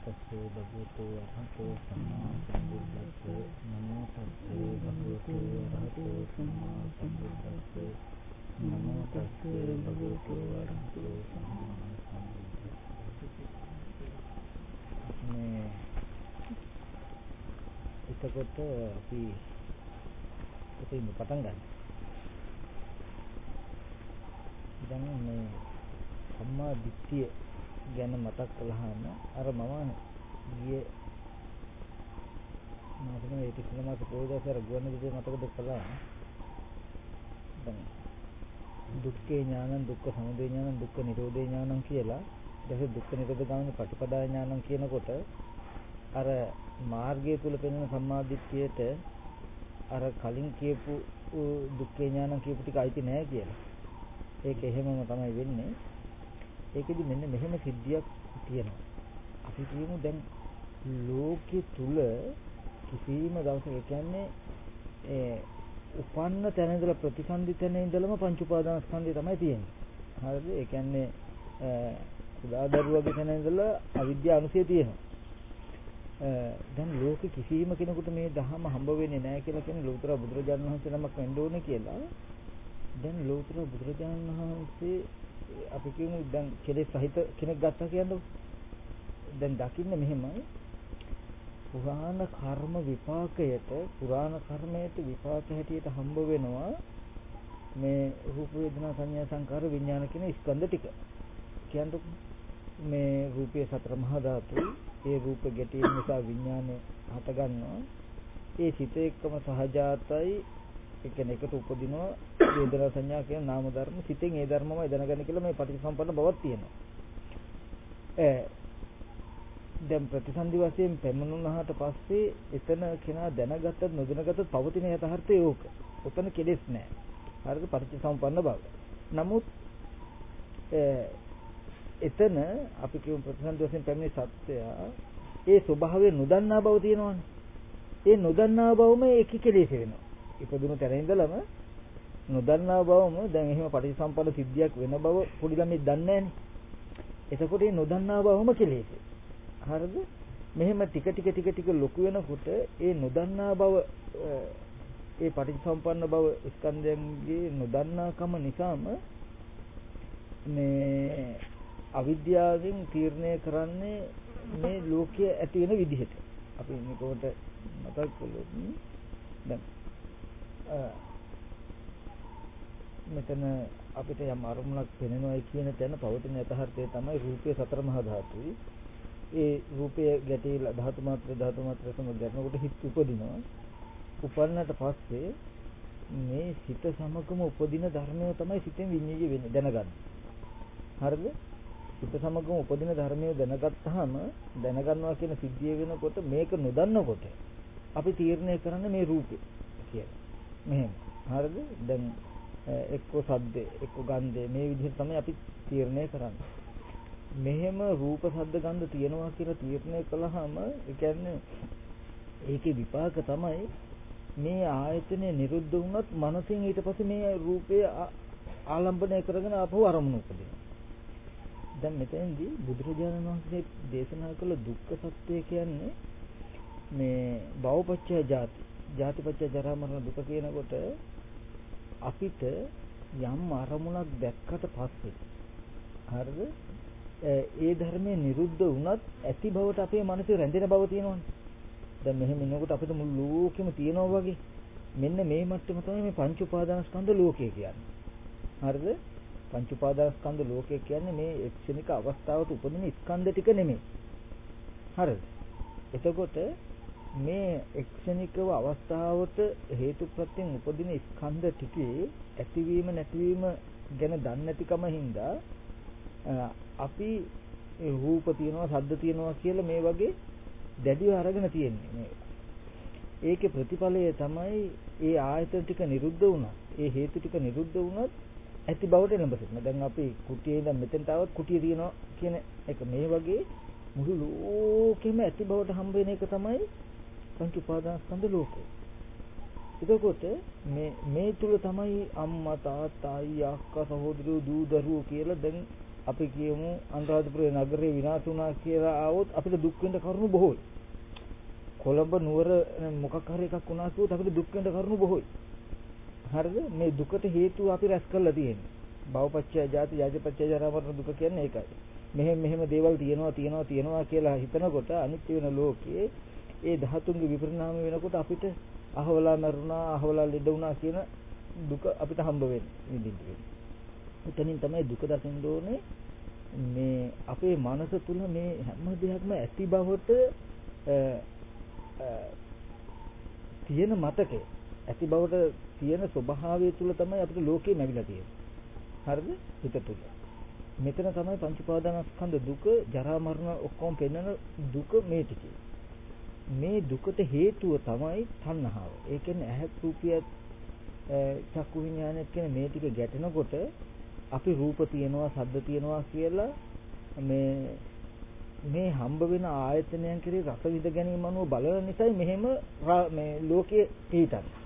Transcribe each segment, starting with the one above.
තස්සේ භගවතු අරහතෝ සම්මා සම්බුද්දස්සේ නමෝ තස්සේ භගවතු අරහතෝ සම්මා සම්බුද්දස්සේ නමෝ තස්සේ භගවතු අරහතෝ සම්මා සම්බුද්දස්සේ මේ එතකොට අපි කොතින්ද පටන් ගන්න. දැන් මේ සම්මා දිට්ඨිය ගැන මතක් කළාම අර මම ගියේ මාසෙම ඒ කිසිම මාස පොයදාසර ගුවන් විදුලිය මතකද කළා දැන් දුක්ඛේ ඥානං දුක්ඛ සමුදය ඥානං දුක්ඛ නිරෝධේ ඥානං කියලා දැන් දුක්ඛ නිරෝධ ගාමිනී පටිපදා ඥානං කියනකොට අර මාර්ගය තුල පෙනෙන සම්මාදිට්ඨියට අර කලින් කියපු දුක්ඛේ ඥානං කියපු ටික අයිති නෑ කියලා. ඒක එහෙමම තමයි වෙන්නේ. ඒකෙදි මෙන්න මෙහෙම සිද්ධියක් තියෙනවා. අපි කියමු දැන් ලෝකෙ තුල කිසිම දවසක ඒ කියන්නේ ඒ උපන්න තැන ඉඳලා ප්‍රතිසන්දි තැන ඉඳලම පංච උපාදානස්කන්ධය තමයි තියෙන්නේ. හරිද? ඒ කියන්නේ කුඩා දරුවගේ තැන ඉඳලා අවිද්‍යාව අනුසය තියෙනවා. දැන් ලෝකෙ කිසිම කෙනෙකුට මේ ධහම හම්බ වෙන්නේ නැහැ කියලා කියන ලෝතර බුදුරජාණන් වහන්සේ නමක් වෙන්න ඕනේ කියලා. දැන් ලෝතර බුදුරජාණන් වහන්සේ අපි කියමු දැන් කෙලෙස් සහිත කෙනෙක් ගත්තා කියන්නේ දැන් දකින්න මෙහෙමයි. පුරාණ කර්ම විපාකයට පුරාණ කර්මයට විපාක හැටියට හම්බ වෙනවා මේ රූප වේදනා සංඥා සංකාර විඥාන කියන ස්කන්ධ ටික. කියන්නේ මේ රූපයේ සතර මහා ධාතු ඒ රූප ගැටීම නිසා විඥානය හට ගන්නවා. ඒ සිත එක්කම සහජාතයි ඒ කියන්නේ එකට උපදිනවා වේදනා සංඥා කියන නාම ධර්ම සිතෙන් ඒ ධර්මමයි දැනගන්න කියලා මේ පටිච්චසම්පන්න බවක් තියෙනවා. ඒ දැන් ප්‍රතිසන්දි වශයෙන් පෙන්වනුනහට පස්සේ එතන කෙනා දැනගත්තත් නොදැනගත්තත් පවතින යථාර්ථය ඕක. උතන කෙලෙස් නැහැ. හරිද පටිච්චසම්පන්න බව. නමුත් එතන අපි කියමු ප්‍රතිසන්දි වශයෙන් පැමිණි සත්‍යය ඒ ස්වභාවය නොදන්නා බව තියෙනවනේ. ඒ නොදන්නා බවම ඒක කෙලෙස් වෙනවා. ඉපදුණු තැන ඉඳලම නොදන්නා බවම දැන් එහෙම පටිසම්පන්න සිද්ධියක් වෙන බව පොඩි ළමයි දන්නේ නැහනේ. එතකොට මේ නොදන්නා බවම කෙලෙස්. හරිද? මෙහෙම ටික ටික ටික ටික ලොකු වෙනකොට ඒ නොදන්නා බව ඒ පටිච්චසම්පන්න බව ස්කන්ධයන්ගේ නොදන්නාකම නිසාම මේ අවිද්‍යාවෙන් තීරණය කරන්නේ මේ ලෝකයේ ඇති වෙන විදිහට. අපි මේකට මතක් කළොත් දැන් මෙතන අපිට යම් අරමුණක් පෙනෙනවයි කියන තැන පවතින යථාර්ථය තමයි රූපයේ සතර මහා ධාතුයි. ඒ රූපය ගැටේලා ධාතු මාත්‍ර ධාතු මාත්‍ර සමග ගැටෙනකොට හිත උපදිනවා. උපන්නට පස්සේ මේ සිත සමගම උපදින ධර්මය තමයි සිතෙන් විඤ්ඤාණය වෙන්නේ දැනගන්න. හරිද? සිත සමගම උපදින ධර්මය දැනගත්තාම දැනගන්නවා කියන සිද්ධිය වෙනකොට මේක නොදන්නකොට අපි තීරණය කරන්නේ මේ රූපේ කියලා. මෙහෙම. හරිද? දැන් එක්ක සද්දේ එක්ක ගන්ධේ මේ විදිහට තමයි අපි තීරණය කරන්නේ. මෙහෙම රූප ශබ්ද ගන්ධ තියෙනවා කියලා තීරණය කළාම ඒ කියන්නේ ඒකේ විපාක තමයි මේ ආයතනය නිරුද්ධ වුණත් මනසින් ඊට පස්සේ මේ රූපය ආලම්බනය කරගෙන ආපහු අරමුණු උපදිනවා. දැන් මෙතෙන්දී බුදුරජාණන් වහන්සේ දේශනා කළ දුක්ඛ සත්‍ය කියන්නේ මේ භවපච්චය ජාති ජාතිපච්ච ජරා මරණ දුක කියනකොට අපිට යම් අරමුණක් දැක්කට පස්සේ හරිද? ඒ ධර්මයේ නිරුද්ධ වුණත් ඇති බවට අපේ මනසේ රැඳෙන බව තියෙනවනේ. දැන් මෙහෙම ඉන්නකොට අපිට මුළු ලෝකෙම තියෙනවා වගේ. මෙන්න මේ මට්ටම තමයි මේ පංච උපාදානස්කන්ධ ලෝකය කියන්නේ. හරිද? පංච උපාදානස්කන්ධ ලෝකය කියන්නේ මේ එක්ෂණික අවස්ථාවට උපදින ස්කන්ධ ටික නෙමෙයි. හරිද? එතකොට මේ එක්ෂණිකව අවස්ථාවට හේතුප්‍රත්‍යයෙන් උපදින ස්කන්ධ ටිකේ ඇතිවීම නැතිවීම ගැන දන්නේ නැතිකම හින්දා අපි රූප තියනවා ශබ්ද තියනවා කියලා මේ වගේ දැඩිව අරගෙන තියෙන්නේ මේ. ඒකේ ප්‍රතිඵලය තමයි ඒ ආයතන ටික නිරුද්ධ වුණා. ඒ හේතු ටික නිරුද්ධ වුණත් ඇති බවට එළඹ සිටිනවා. දැන් අපි කුටියේ ඉඳන් මෙතෙන්ට આવත් කුටිය තියනවා කියන එක මේ වගේ මුළු ලෝකෙම ඇති බවට හම්බ වෙන එක තමයි පංච උපාදානස්කන්ධ ලෝකය. එතකොට මේ මේ තුල තමයි අම්මා තාත්තා අයියා අක්කා සහෝදරයෝ දූ දරුවෝ කියලා දැන් අපි කියමු අනුරාධපුර නගරේ විනාශ වුණා කියලා ආවොත් අපිට දුක් වෙන්න කරුණු බොහෝයි. කොළඹ නුවර මොකක් හරි එකක් වුණා කිව්වොත් අපිට දුක් වෙන්න කරුණු බොහෝයි. හරිද? මේ දුකට හේතුව අපි රැස් කරලා තියෙන්නේ. භවපච්චය ජාති ජාතිපච්චය ජරා මරණ දුක කියන්නේ ඒකයි. මෙහෙම මෙහෙම දේවල් තියෙනවා තියෙනවා තියෙනවා කියලා හිතනකොට අනිත්‍ය වෙන ලෝකයේ ඒ ධාතුන්ගේ විපරිණාම වෙනකොට අපිට අහවලා මරුණා අහවලා ලෙඩ වුණා කියන දුක අපිට හම්බ වෙන්නේ විඳින්න වෙන්නේ. එතනින් තමයි දුක දකින්න ඕනේ මේ අපේ මනස තුල මේ හැම දෙයක්ම ඇති බවට තියෙන මතකය ඇති බවට තියෙන ස්වභාවය තුල තමයි අපිට ලෝකේ ලැබිලා තියෙන්නේ. හරිද? හිත තුල. මෙතන තමයි පංච උපාදානස්කන්ධ දුක, ජරා මරණ ඔක්කොම පෙන්වන දුක මේ ටිකේ. මේ දුකට හේතුව තමයි තණ්හාව. ඒ කියන්නේ ඇහත් රූපියත් චක්කු විඥානයත් කියන මේ ටික ගැටෙනකොට අපි රූප තියනවා, ශබ්ද තියනවා කියලා මේ මේ හම්බ වෙන ආයතනයන් කෙරේ රස විඳ ගැනීම අනුව බලන නිසායි මෙහෙම මේ ලෝකයේ පිටන්නේ.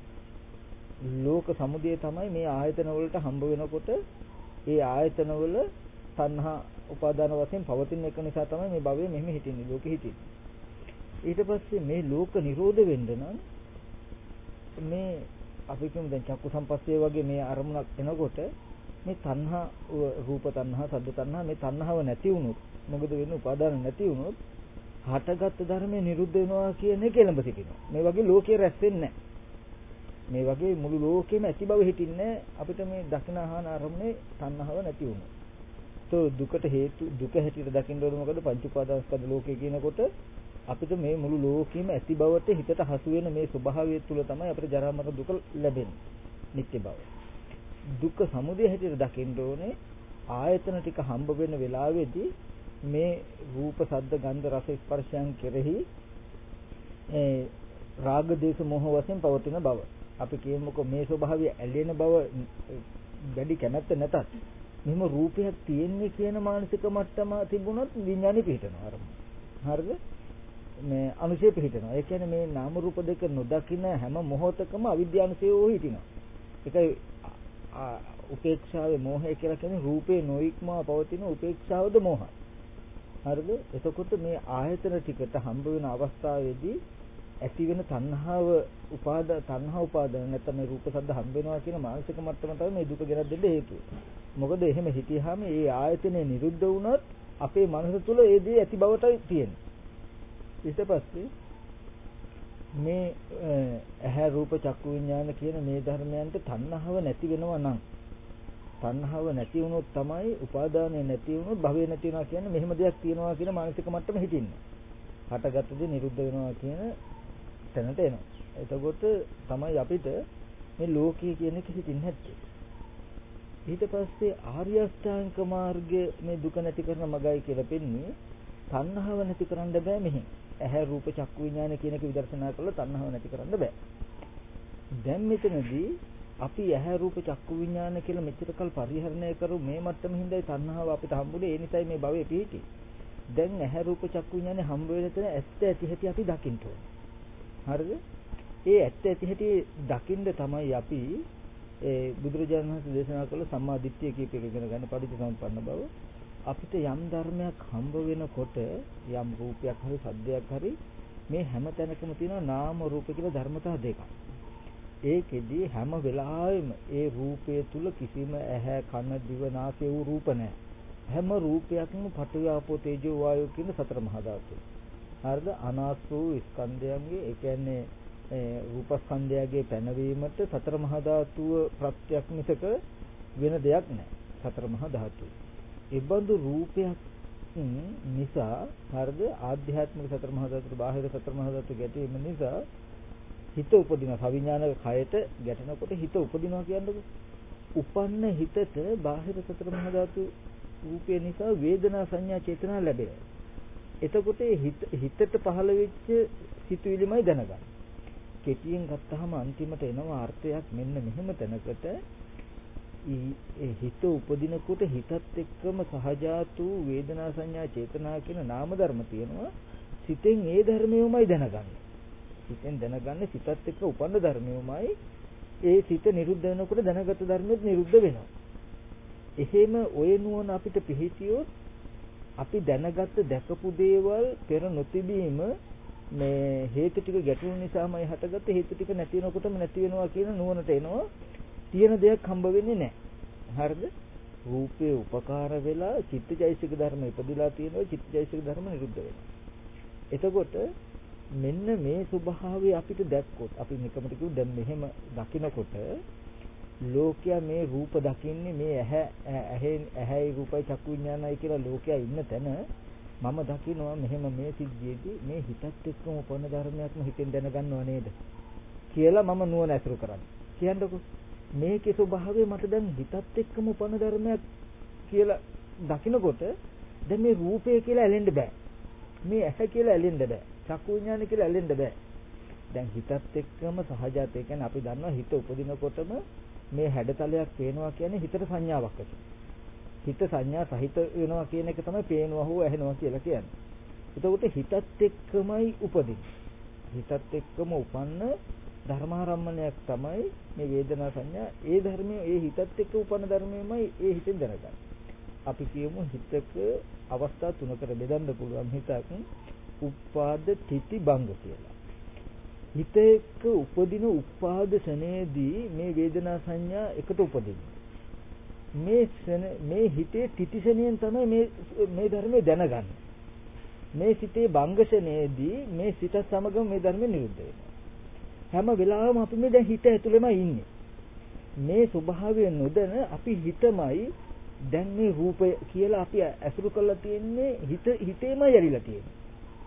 ලෝක සමුදය තමයි මේ ආයතන වලට හම්බ වෙනකොට ඒ ආයතන වල තණ්හා උපාදාන වශයෙන් පවතින එක නිසා තමයි මේ භවයේ මෙහෙම හිටින්නේ ලෝකෙ හිටින්නේ. ඊට පස්සේ මේ ලෝක නිරෝධ වෙන්න නම් මේ අපි කියමු දැන් චක්කු සම්පස්සේ වගේ මේ අරමුණක් එනකොට මේ තණ්හා රූප තණ්හා සද්ද තණ්හා මේ තණ්හාව නැති වුණොත් මොකද වෙන්නේ? උපාදාන නැති වුණොත් හටගත් ධර්මයේ නිරුද්ධ වෙනවා කියන එක එළඹ සිටිනවා. මේ වගේ ලෝකයේ රැස් වෙන්නේ මේ වගේ මුළු ලෝකෙම ඇති බව හිටින්නේ අපිට මේ දකින ආහන අරමුණේ තණ්හාව නැති වුණොත්. તો දුකට හේතු දුක හැටියට දකින්න ඕන මොකද? පංච උපාදානස්කන්ධ ලෝකය කියනකොට අපිට මේ මුළු ලෝකෙම ඇති බවට හිතට හසු වෙන මේ ස්වභාවය තුල තමයි අපිට ජරා මරණ දුක ලැබෙන්නේ. නිත්‍ය බව. දුක්ඛ සමුදය හැටියට දකින්න ඕනේ ආයතන ටික හම්බ වෙන වෙලාවේදී මේ රූප, ශබ්ද, ගන්ධ, රස, ස්පර්ශයන් කෙරෙහි ඒ රාග, දේශ, මොහ වශයෙන් පවතින බව. අපි කියමුකෝ මේ ස්වභාවය ඇලෙන බව වැඩි කැමැත්ත නැතත් මෙහෙම රූපයක් තියෙන්නේ කියන මානසික මට්ටම තිබුණොත් විඥානෙ පිහිටනවා අර. හරිද? මේ අනුශය පිහිටනවා. ඒ කියන්නේ මේ නාම රූප දෙක නොදකින හැම මොහොතකම අවිද්‍යානුසය වූ හිටිනවා. ඒකයි උපේක්ෂාවේ මෝහය කියලා කියන්නේ රූපේ නොඉක්මවා පවතින උපේක්ෂාවද මෝහය. හරිද? එතකොට මේ ආයතන ටිකට හම්බ වෙන අවස්ථාවේදී ඇති වෙන තණ්හාව උපාද තණ්හා උපාදාන නැත්නම් මේ රූප සද්ද හම්බ වෙනවා කියන මානසික මට්ටම තමයි මේ දුක ගෙනත් දෙන්න හේතුව. මොකද එහෙම හිටියාම ඒ ආයතනේ නිරුද්ධ වුණොත් අපේ මනස තුල ඒ දේ ඇති බවටයි තියෙන්නේ. ඊට පස්සේ මේ ඇහැ රූප චක්කු විඥාන කියන මේ ධර්මයන්ට තණ්හාව නැති වෙනවා නම් තණ්හාව නැති වුණොත් තමයි උපාදානය නැති වුණොත් භවය නැති වෙනවා කියන්නේ මෙහෙම දෙයක් තියෙනවා කියන මානසික මට්ටම හිටින්නේ. හටගත්ත දේ නිරුද්ධ වෙනවා කියන තැනට එනවා. එතකොට තමයි අපිට මේ ලෝකය කියන එක හිතින් නැත්තේ. ඊට පස්සේ ආර්ය අෂ්ටාංග මාර්ගයේ මේ දුක නැති කරන මගයි කියලා පෙන්නේ තණ්හාව නැති කරන්න බෑ මෙහි. ඇහැ රූප චක්කු විඥාන කියන එක විදර්ශනා කළා තණ්හාව නැති කරන්න බෑ. දැන් මෙතනදී අපි ඇහැ රූප චක්කු විඥාන කියලා මෙච්චර කල් පරිහරණය කරු මේ මට්ටම හින්දායි තණ්හාව අපිට හම්බුනේ ඒ නිසායි මේ භවයේ පිහිටි. දැන් ඇහැ රූප චක්කු විඥානේ හම්බ වෙන තැන ඇත්ත ඇති හැටි අපි දකින්න ඕනේ. හරිද? ඒ ඇත්ත ඇති හැටි දකින්න තමයි අපි ඒ බුදුරජාණන් වහන්සේ දේශනා කළ සම්මා දිට්ඨිය කීප එක ඉගෙන ගන්න පටිච්චසමුප්පන්න බව අපිට යම් ධර්මයක් හම්බ වෙනකොට යම් රූපයක් හරි සද්දයක් හරි මේ හැම තැනකම තියෙන නාම රූප කියලා ධර්මතා දෙකක්. ඒකෙදි හැම වෙලාවෙම ඒ රූපය තුල කිසිම ඇහැ කන දිව නාසය වූ රූප නැහැ. හැම රූපයක්ම පඨවි ආපෝ තේජෝ වායෝ කියන සතර මහා ධාතු. හරිද? අනාස්වූ ස්කන්ධයන්ගේ ඒ කියන්නේ රූපස්කන්ධයගේ පැනවීමට සතර මහා ධාතුව ප්‍රත්‍යක් මිසක වෙන දෙයක් නැහැ. සතර මහා ධාතුව. ඒබඳු රූපයක් නිසා හරිද ආධ්‍යාත්මික සතර මහා ධාතු බාහිර සතර මහා ධාතු ගැටීම නිසා හිත උපදින සවිඥානික කයට ගැටෙනකොට හිත උපදිනවා කියන්නේ උපන්න හිතට බාහිර සතර මහා ධාතු රූපය නිසා වේදනා සංඥා චේතනා ලැබෙනවා. එතකොට හිතට පහළ වෙච්ච සිතුවිලිමයි දැනගන්න. කෙටියෙන් ගත්තාම අන්තිමට එනවා අර්ථයක් මෙන්න මෙහෙම තැනකට හිත උපදිනකොට හිතත් එක්කම සහජාතු වේදනා සංඥා චේතනා කියන නාම ධර්ම තියෙනවා. සිතෙන් ඒ ධර්මයමයි දැනගන්නේ. සිතෙන් දැනගන්නේ සිතත් එක්ක උපන්න ධර්මයමයි. ඒ සිත නිරුද්ධ වෙනකොට දැනගත් ධර්මෙත් නිරුද්ධ වෙනවා. එහෙම ඔය නුවණ අපිට පිහිටියොත් අපි දැනගත්ත දැකපු දේවල් පෙර නොතිබීම මේ හේතු ටික ගැටුණු නිසාමයි හටගත්තේ. හේතු ටික නැති වෙනකොටම නැති වෙනවා කියන නුවණට එනවා. තියෙන දෙයක් හම්බ වෙන්නේ නැහැ. හරිද? රූපේ උපකාර වෙලා චිත්තජෛසික ධර්ම ඉපදිලා තියෙනවා චිත්තජෛසික ධර්ම නිරුද්ධ වෙනවා. එතකොට මෙන්න මේ ස්වභාවය අපිට දැක්කොත් අපි නිකමට කිව්ව දැන් මෙහෙම දකිනකොට ලෝකයා මේ රූප දකින්නේ මේ ඇහැ ඇහැ ඇහැයි රූපයි චක්කු විඥානයි කියලා ලෝකයා ඉන්න තැන මම දකිනවා මෙහෙම මේ සිද්ධියේදී මේ හිතත් එක්කම උපන්න ධර්මයක්ම හිතෙන් දැනගන්නව නේද කියලා මම නුවණ ඇසුරු කරන්නේ. කියන්නකො. මේකේ ස්වභාවය මට දැන් හිතත් එක්කම උපන්න ධර්මයක් කියලා දකිනකොට දැන් මේ රූපය කියලා ඇලෙන්න බෑ. මේ ඇහැ කියලා ඇලෙන්න බෑ. චක්කු විඥාන කියලා ඇලෙන්න බෑ. දැන් හිතත් එක්කම සහජات ඒ කියන්නේ අපි දන්නවා හිත උපදිනකොටම මේ හැඩතලයක් පේනවා කියන්නේ හිතට සංඥාවක් ඇති. හිත සංඥා සහිත වෙනවා කියන එක තමයි පේනවා හෝ ඇහෙනවා කියලා කියන්නේ. එතකොට හිතත් එක්කමයි උපදින්නේ. හිතත් එක්කම උපන්න ධර්මාරම්මණයක් තමයි මේ වේදනා සංඥා. ඒ ධර්මයේ ඒ හිතත් එක්ක උපන්න ධර්මයමයි ඒ හිතෙන් දැනගන්නේ. අපි කියමු හිතක අවස්ථා තුනකට බෙදන්න පුළුවන් හිතක් උපාද තිති භංග කියලා. හිත එක්ක උපදින උපාද සනේදී මේ වේදනා සංඥා එකට උපදිනවා. මේ මේ හිතේ තිතිසණයෙන් තමයි මේ මේ ධර්මය දැනගන්නේ. මේ සිතේ බංගෂණයේදී මේ සිත සමගම මේ ධර්මය නිරුද්ධ වෙනවා. හැම වෙලාවෙම අපි මේ දැන් හිත ඇතුළෙම ඉන්නේ. මේ ස්වභාවය නොදැන අපි හිතමයි දැන් මේ රූපය කියලා අපි ඇසුරු කරලා තියෙන්නේ හිත හිතේමයි යරිලා තියෙන්නේ.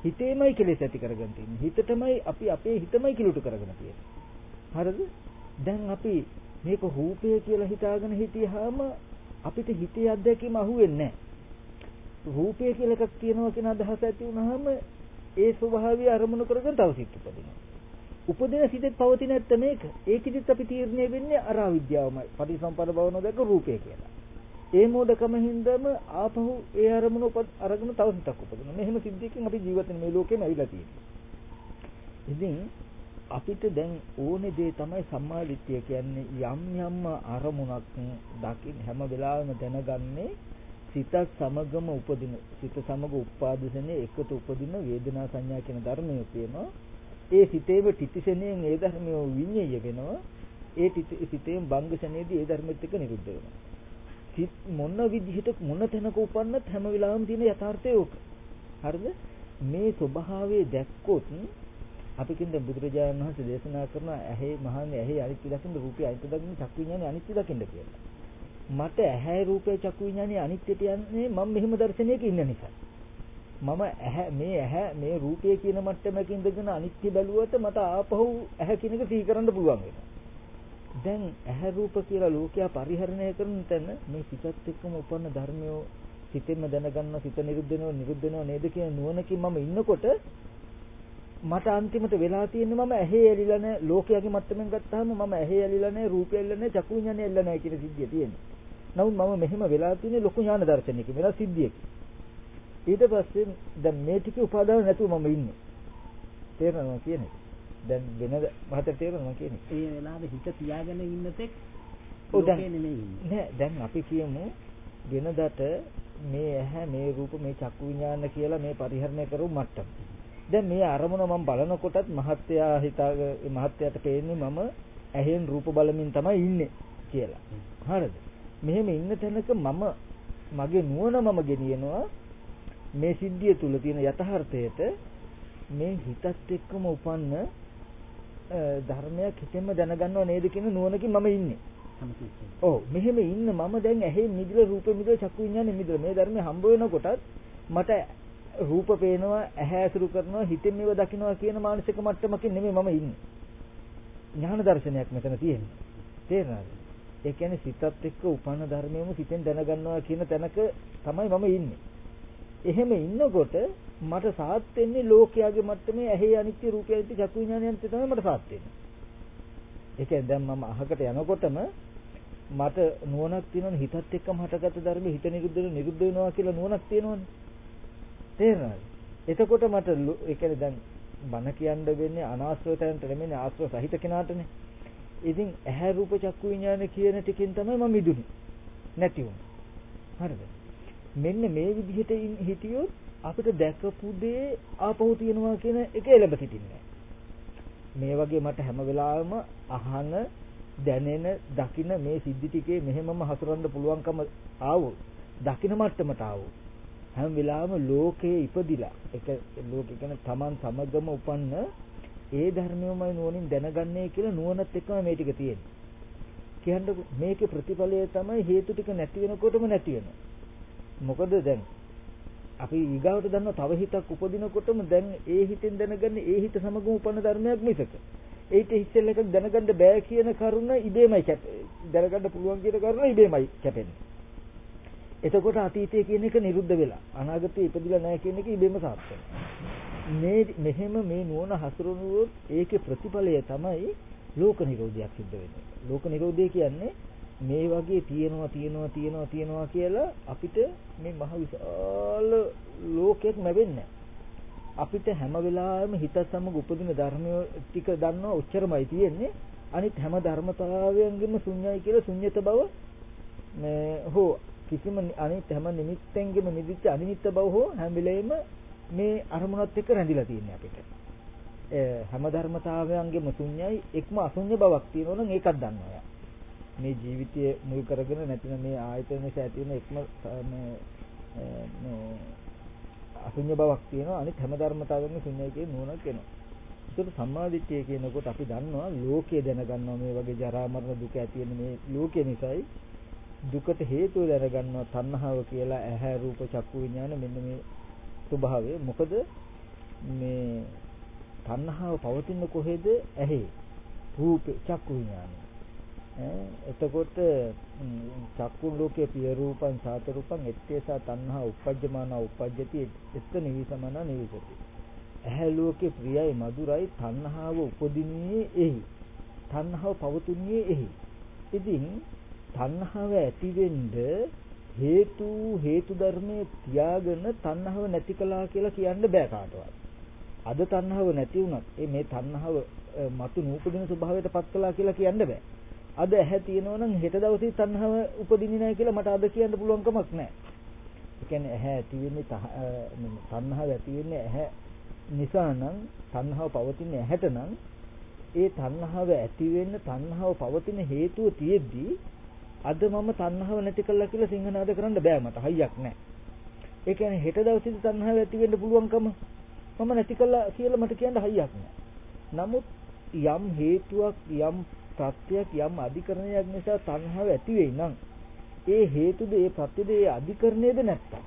හිතේමයි කෙලෙස් ඇති කරගෙන තියෙන්නේ. හිතටමයි අපි අපේ හිතමයි කිලුට කරගෙන තියෙන්නේ. හරිද? දැන් අපි මේක රූපය කියලා හිතාගෙන හිටියාම අපිට හිතේ අත්දැකීම අහුවෙන්නේ නැහැ. රූපය කියලා එකක් තියෙනවා කියන අදහස ඇති වුනහම ඒ ස්වභාවය අරමුණු කරගෙන තව සිත් උපදිනවා. උපදින සිතෙත් පවතින ඇත්ත මේක. ඒකෙදිත් අපි තීරණය වෙන්නේ අර අවිද්‍යාවමයි. පටිසම්පද බව නොදක රූපය කියලා. ඒ මෝඩකම හින්දාම ආපහු ඒ අරමුණ අරගෙන තව සිතක් උපදිනවා. මෙහෙම සිද්ධියකින් අපි ජීවිතේ මේ ලෝකෙම ඇවිල්ලා තියෙන්නේ. ඉතින් අපිට දැන් ඕනේ දේ තමයි සම්මාදිට්ඨිය කියන්නේ යම් යම් අරමුණක් දකින් හැම වෙලාවෙම දැනගන්නේ සිතත් සමගම උපදින සිත සමග උපාදිසනේ එකතු උපදින වේදනා සංඥා කියන ධර්මය තියෙනවා ඒ සිතේම තිතිසෙනෙන් ඒ ධර්මය විඤ්ඤය වෙනවා ඒ සිතේම බංගසනේදී ඒ ධර්මෙත් එක්ක නිරුද්ධ වෙනවා සිත් මොන විදිහට මොන තැනක උපන්නත් හැම වෙලාවෙම තියෙන යථාර්ථය ඕක හරිද මේ ස්වභාවය දැක්කොත් අපි කියන්නේ බුදුරජාණන් වහන්සේ දේශනා කරන ඇහි මහන්නේ ඇහි අනිත්‍ය දකින්න රූපය අනිත්‍ය දකින්න චක්කු විඥානේ අනිත්‍ය දකින්න කියලා. මට ඇහැ රූපය චක්කු විඥානේ අනිත්‍යට යන්නේ මම මෙහෙම දර්ශනයක ඉන්න නිසා. මම ඇහැ මේ ඇහැ මේ රූපය කියන මට්ටමක ඉඳගෙන අනිත්‍ය බැලුවට මට ආපහු ඇහැ කියන එක සිහි කරන්න පුළුවන් වෙනවා. දැන් ඇහැ රූප කියලා ලෝකයා පරිහරණය කරන තැන මේ සිතත් එක්කම උපන්න ධර්මය සිතෙන්ම දැනගන්න සිත නිරුද්ධ වෙනව නිරුද්ධ වෙනව නේද කියන නුවණකින් මම ඉන්නකොට මට අන්තිමට වෙලා තියෙන්නේ මම ඇහි ඇලිලා නැහැ ලෝකයාගේ මට්ටමින් ගත්තාම මම ඇහි ඇලිලා නැහැ රූපය ඇලිලා නැහැ චක්කු විඤ්ඤාණය ඇලිලා නැහැ කියන සිද්ධිය තියෙන්නේ. නමුත් මම මෙහෙම වෙලා තියෙන්නේ ලොකු ඥාන දර්ශනයක වෙලා සිද්ධියක. ඊට පස්සේ දැන් මේ ටික උපාදාන නැතුව මම ඉන්නේ. තේරෙනවද කියන්නේ? දැන් වෙන මහතට තේරෙනවද කියන්නේ? ඒ වෙලාවේ හිත තියාගෙන ඉන්න තෙක් ලෝකේ නෙමෙයි ඉන්නේ. නෑ දැන් අපි කියමු වෙනදට මේ ඇහැ මේ රූප මේ චක්කු විඤ්ඤාණ කියලා මේ පරිහරණය කරු මට්ටම. දැන් මේ අරමුණ මම බලනකොටත් මහත්යා හිතාගේ මහත්යාට පේන්නේ මම ඇහෙන් රූප බලමින් තමයි ඉන්නේ කියලා. හරිද? මෙහෙම ඉන්න තැනක මම මගේ නුවණ මම ගෙනියනවා මේ සිද්ධිය තුල තියෙන යථාර්ථයට මේ හිතත් එක්කම උපන්න ධර්මයක් හිතෙන්ම දැනගන්නව නේද කියන නුවණකින් මම ඉන්නේ. ඔව් මෙහෙම ඉන්න මම දැන් ඇහෙන් මිදලා රූපෙ මිදලා චක්කු විඤ්ඤාණය මිදලා මේ ධර්මය හම්බ වෙනකොටත් මට රූප පේනවා ඇහැ ඇසුරු කරනවා හිතෙන් මේව දකින්නවා කියන මානසික මට්ටමකින් නෙමෙයි මම ඉන්නේ. ඥාන දර්ශනයක් මෙතන තියෙන්නේ. තේරෙනවද? ඒ කියන්නේ සිතත් එක්ක උපන්න ධර්මයම සිතෙන් දැනගන්නවා කියන තැනක තමයි මම ඉන්නේ. එහෙම ඉන්නකොට මට සාත් වෙන්නේ ලෝකයාගේ මට්ටමේ ඇහි අනිත්‍ය රූපය අනිත්‍ය චක්කු විඥානයන් තමයි මට සාත් වෙන්නේ. ඒ කියන්නේ දැන් මම අහකට යනකොටම මට නුවණක් තියෙනවනේ හිතත් එක්කම හටගත්තු ධර්ම හිත නිරුද්ධ වෙන නිරුද්ධ වෙනවා කියලා නුවණක් තියෙනවනේ. තේරෙනවද? එතකොට මට ඒ කියන්නේ දැන් බන කියන්න වෙන්නේ අනාශ්‍රවයන්ට නෙමෙයි ආශ්‍රව සහිත කෙනාටනේ. ඉතින් ඇහැ රූප චක්කු විඥාන කියන ටිකෙන් තමයි මම මිදුනේ. නැති වුණා. හරිද? මෙන්න මේ විදිහට හිටියොත් අපිට දැකපු දේ ආපහු තියනවා කියන එක එළඹ සිටින්නේ මේ වගේ මට හැම වෙලාවෙම අහන දැනෙන දකින මේ සිද්ධි ටිකේ මෙහෙමම හසුරන්න පුළුවන්කම ආවොත් දකින මට්ටමට ආවොත් හැම වෙලාවෙම ලෝකයේ ඉපදිලා එක ලෝක කියන්නේ Taman සමගම උපන්න ඒ ධර්මයමයි නුවණින් දැනගන්නේ කියලා නුවණත් එක්කම මේ ටික තියෙන්නේ. කියන්නේ මේකේ ප්‍රතිඵලය තමයි හේතු ටික නැති වෙනකොටම නැති වෙනවා. මොකද දැන් අපි ඊගාවට දන්නවා තව හිතක් උපදිනකොටම දැන් ඒ හිතෙන් දැනගන්නේ ඒ හිත සමගම උපන්න ධර්මයක් මිසක ඒිට ඉස්සෙල් එකක් දැනගන්න බෑ කියන කරුණ ඉබේමයි දැනගන්න පුළුවන් කියන කරුණ ඉබේමයි කැපෙන්නේ. එතකොට අතීතය කියන එක නිරුද්ධ වෙලා අනාගතේ ඉපදිලා නැහැ කියන එක ඉබේම සාර්ථක මේ මෙහෙම මේ නුවණ හසුරුවුවොත් ඒකේ ප්‍රතිඵලය තමයි ලෝක නිරෝධයක් සිද්ධ වෙන්නේ. ලෝක නිරෝධය කියන්නේ මේ වගේ තියෙනවා තියෙනවා තියෙනවා තියෙනවා කියලා අපිට මේ මහ විශාල ලෝකයක් ලැබෙන්නේ අපිට හැම වෙලාවෙම හිත සමග උපදින ධර්මය ටික දන්නවා ඔච්චරමයි තියෙන්නේ. අනිත් හැම ධර්මතාවයන්ගෙම ශුන්‍යයි කියලා ශුන්‍යත බව මේ හෝ කිසිම අනිත් හැම නිමිත්තෙන්ගෙම නිදිච්ච අනිමිත්ත බව හෝ හැම වෙලෙම මේ අරමුණත් එක්ක රැඳිලා තියෙන්නේ අපිට. හැම ධර්මතාවයන්ගෙම ශුන්‍යයි එක්ම අශුන්‍ය බවක් තියෙනවා නම් ඒකත් දන්නවා. මේ ජීවිතය මුල් කරගෙන නැතිනම් මේ ආයතන නිසා ඇති වෙන එක්ම මේ මේ අශුන්‍ය බවක් තියෙනවා අනිත් හැම ධර්මතාවයක්ම ශුන්‍යයි කියන නුවණක් එනවා. ඒකට සම්මාදිට්ඨිය කියනකොට අපි දන්නවා ලෝකය දැනගන්නවා මේ වගේ ජරා මරණ දුක ඇති වෙන මේ ලෝකය නිසායි දුකට හේතුව දැනගන්නවා තණ්හාව කියලා ඇහැ රූප චක්කු විඥාන මෙන්න මේ ස්වභාවය. මොකද මේ තණ්හාව පවතින කොහෙද? ඇහි. රූපේ චක්කු විඥානේ. එතකොට චක්කුන් ලෝකේ පිය රූපං සාත රූපං එත්තේසා තණ්හා උපජ්ජමාන උපජ්ජති එත්ත නිවිසමන නිවිසති. ඇහැ ලෝකේ ප්‍රියයි මధుරයි තණ්හාව උපදින්නේ එහි. තණ්හාව පවතුන්නේ එහි. ඉතින් තණ්හාව ඇතිවෙන්න හේතු හේතු ධර්මයේ තියාගෙන තණ්හාව නැති කළා කියලා කියන්න බෑ කාටවත්. අද තණ්හාව නැති වුණත් මේ තණ්හාව මතු නූපදින ස්වභාවයට පත් කළා කියලා කියන්න බෑ. අද ඇහැ තියෙනවා නම් හෙට දවසේ තණ්හාව උපදින්නේ නැහැ කියලා මට අද කියන්න පුළුවන් කමක් නැහැ. ඒ කියන්නේ ඇහැ ඇති වෙන්නේ තණ්හාව ඇති වෙන්නේ ඇහැ නිසා නම් තණ්හාව පවතින්නේ ඇහැට නම් ඒ තණ්හාව ඇති වෙන්න තණ්හාව පවතින හේතුව තියෙද්දි අද මම තණ්හාව නැති කළා කියලා සිංහනාද කරන්න බෑ මට හයියක් නැහැ. ඒ කියන්නේ හෙට දවසේ තණ්හාව ඇති වෙන්න පුළුවන්කම මම නැති කළා කියලා මට කියන්න හයියක් නැහැ. නමුත් යම් හේතුවක් යම් ප්‍රත්‍යක් යම් අධිකරණයක් නිසා තණ්හාව ඇති වෙයි නම් ඒ හේතුද ඒ ප්‍රත්‍යද ඒ අධිකරණයද නැත්තම්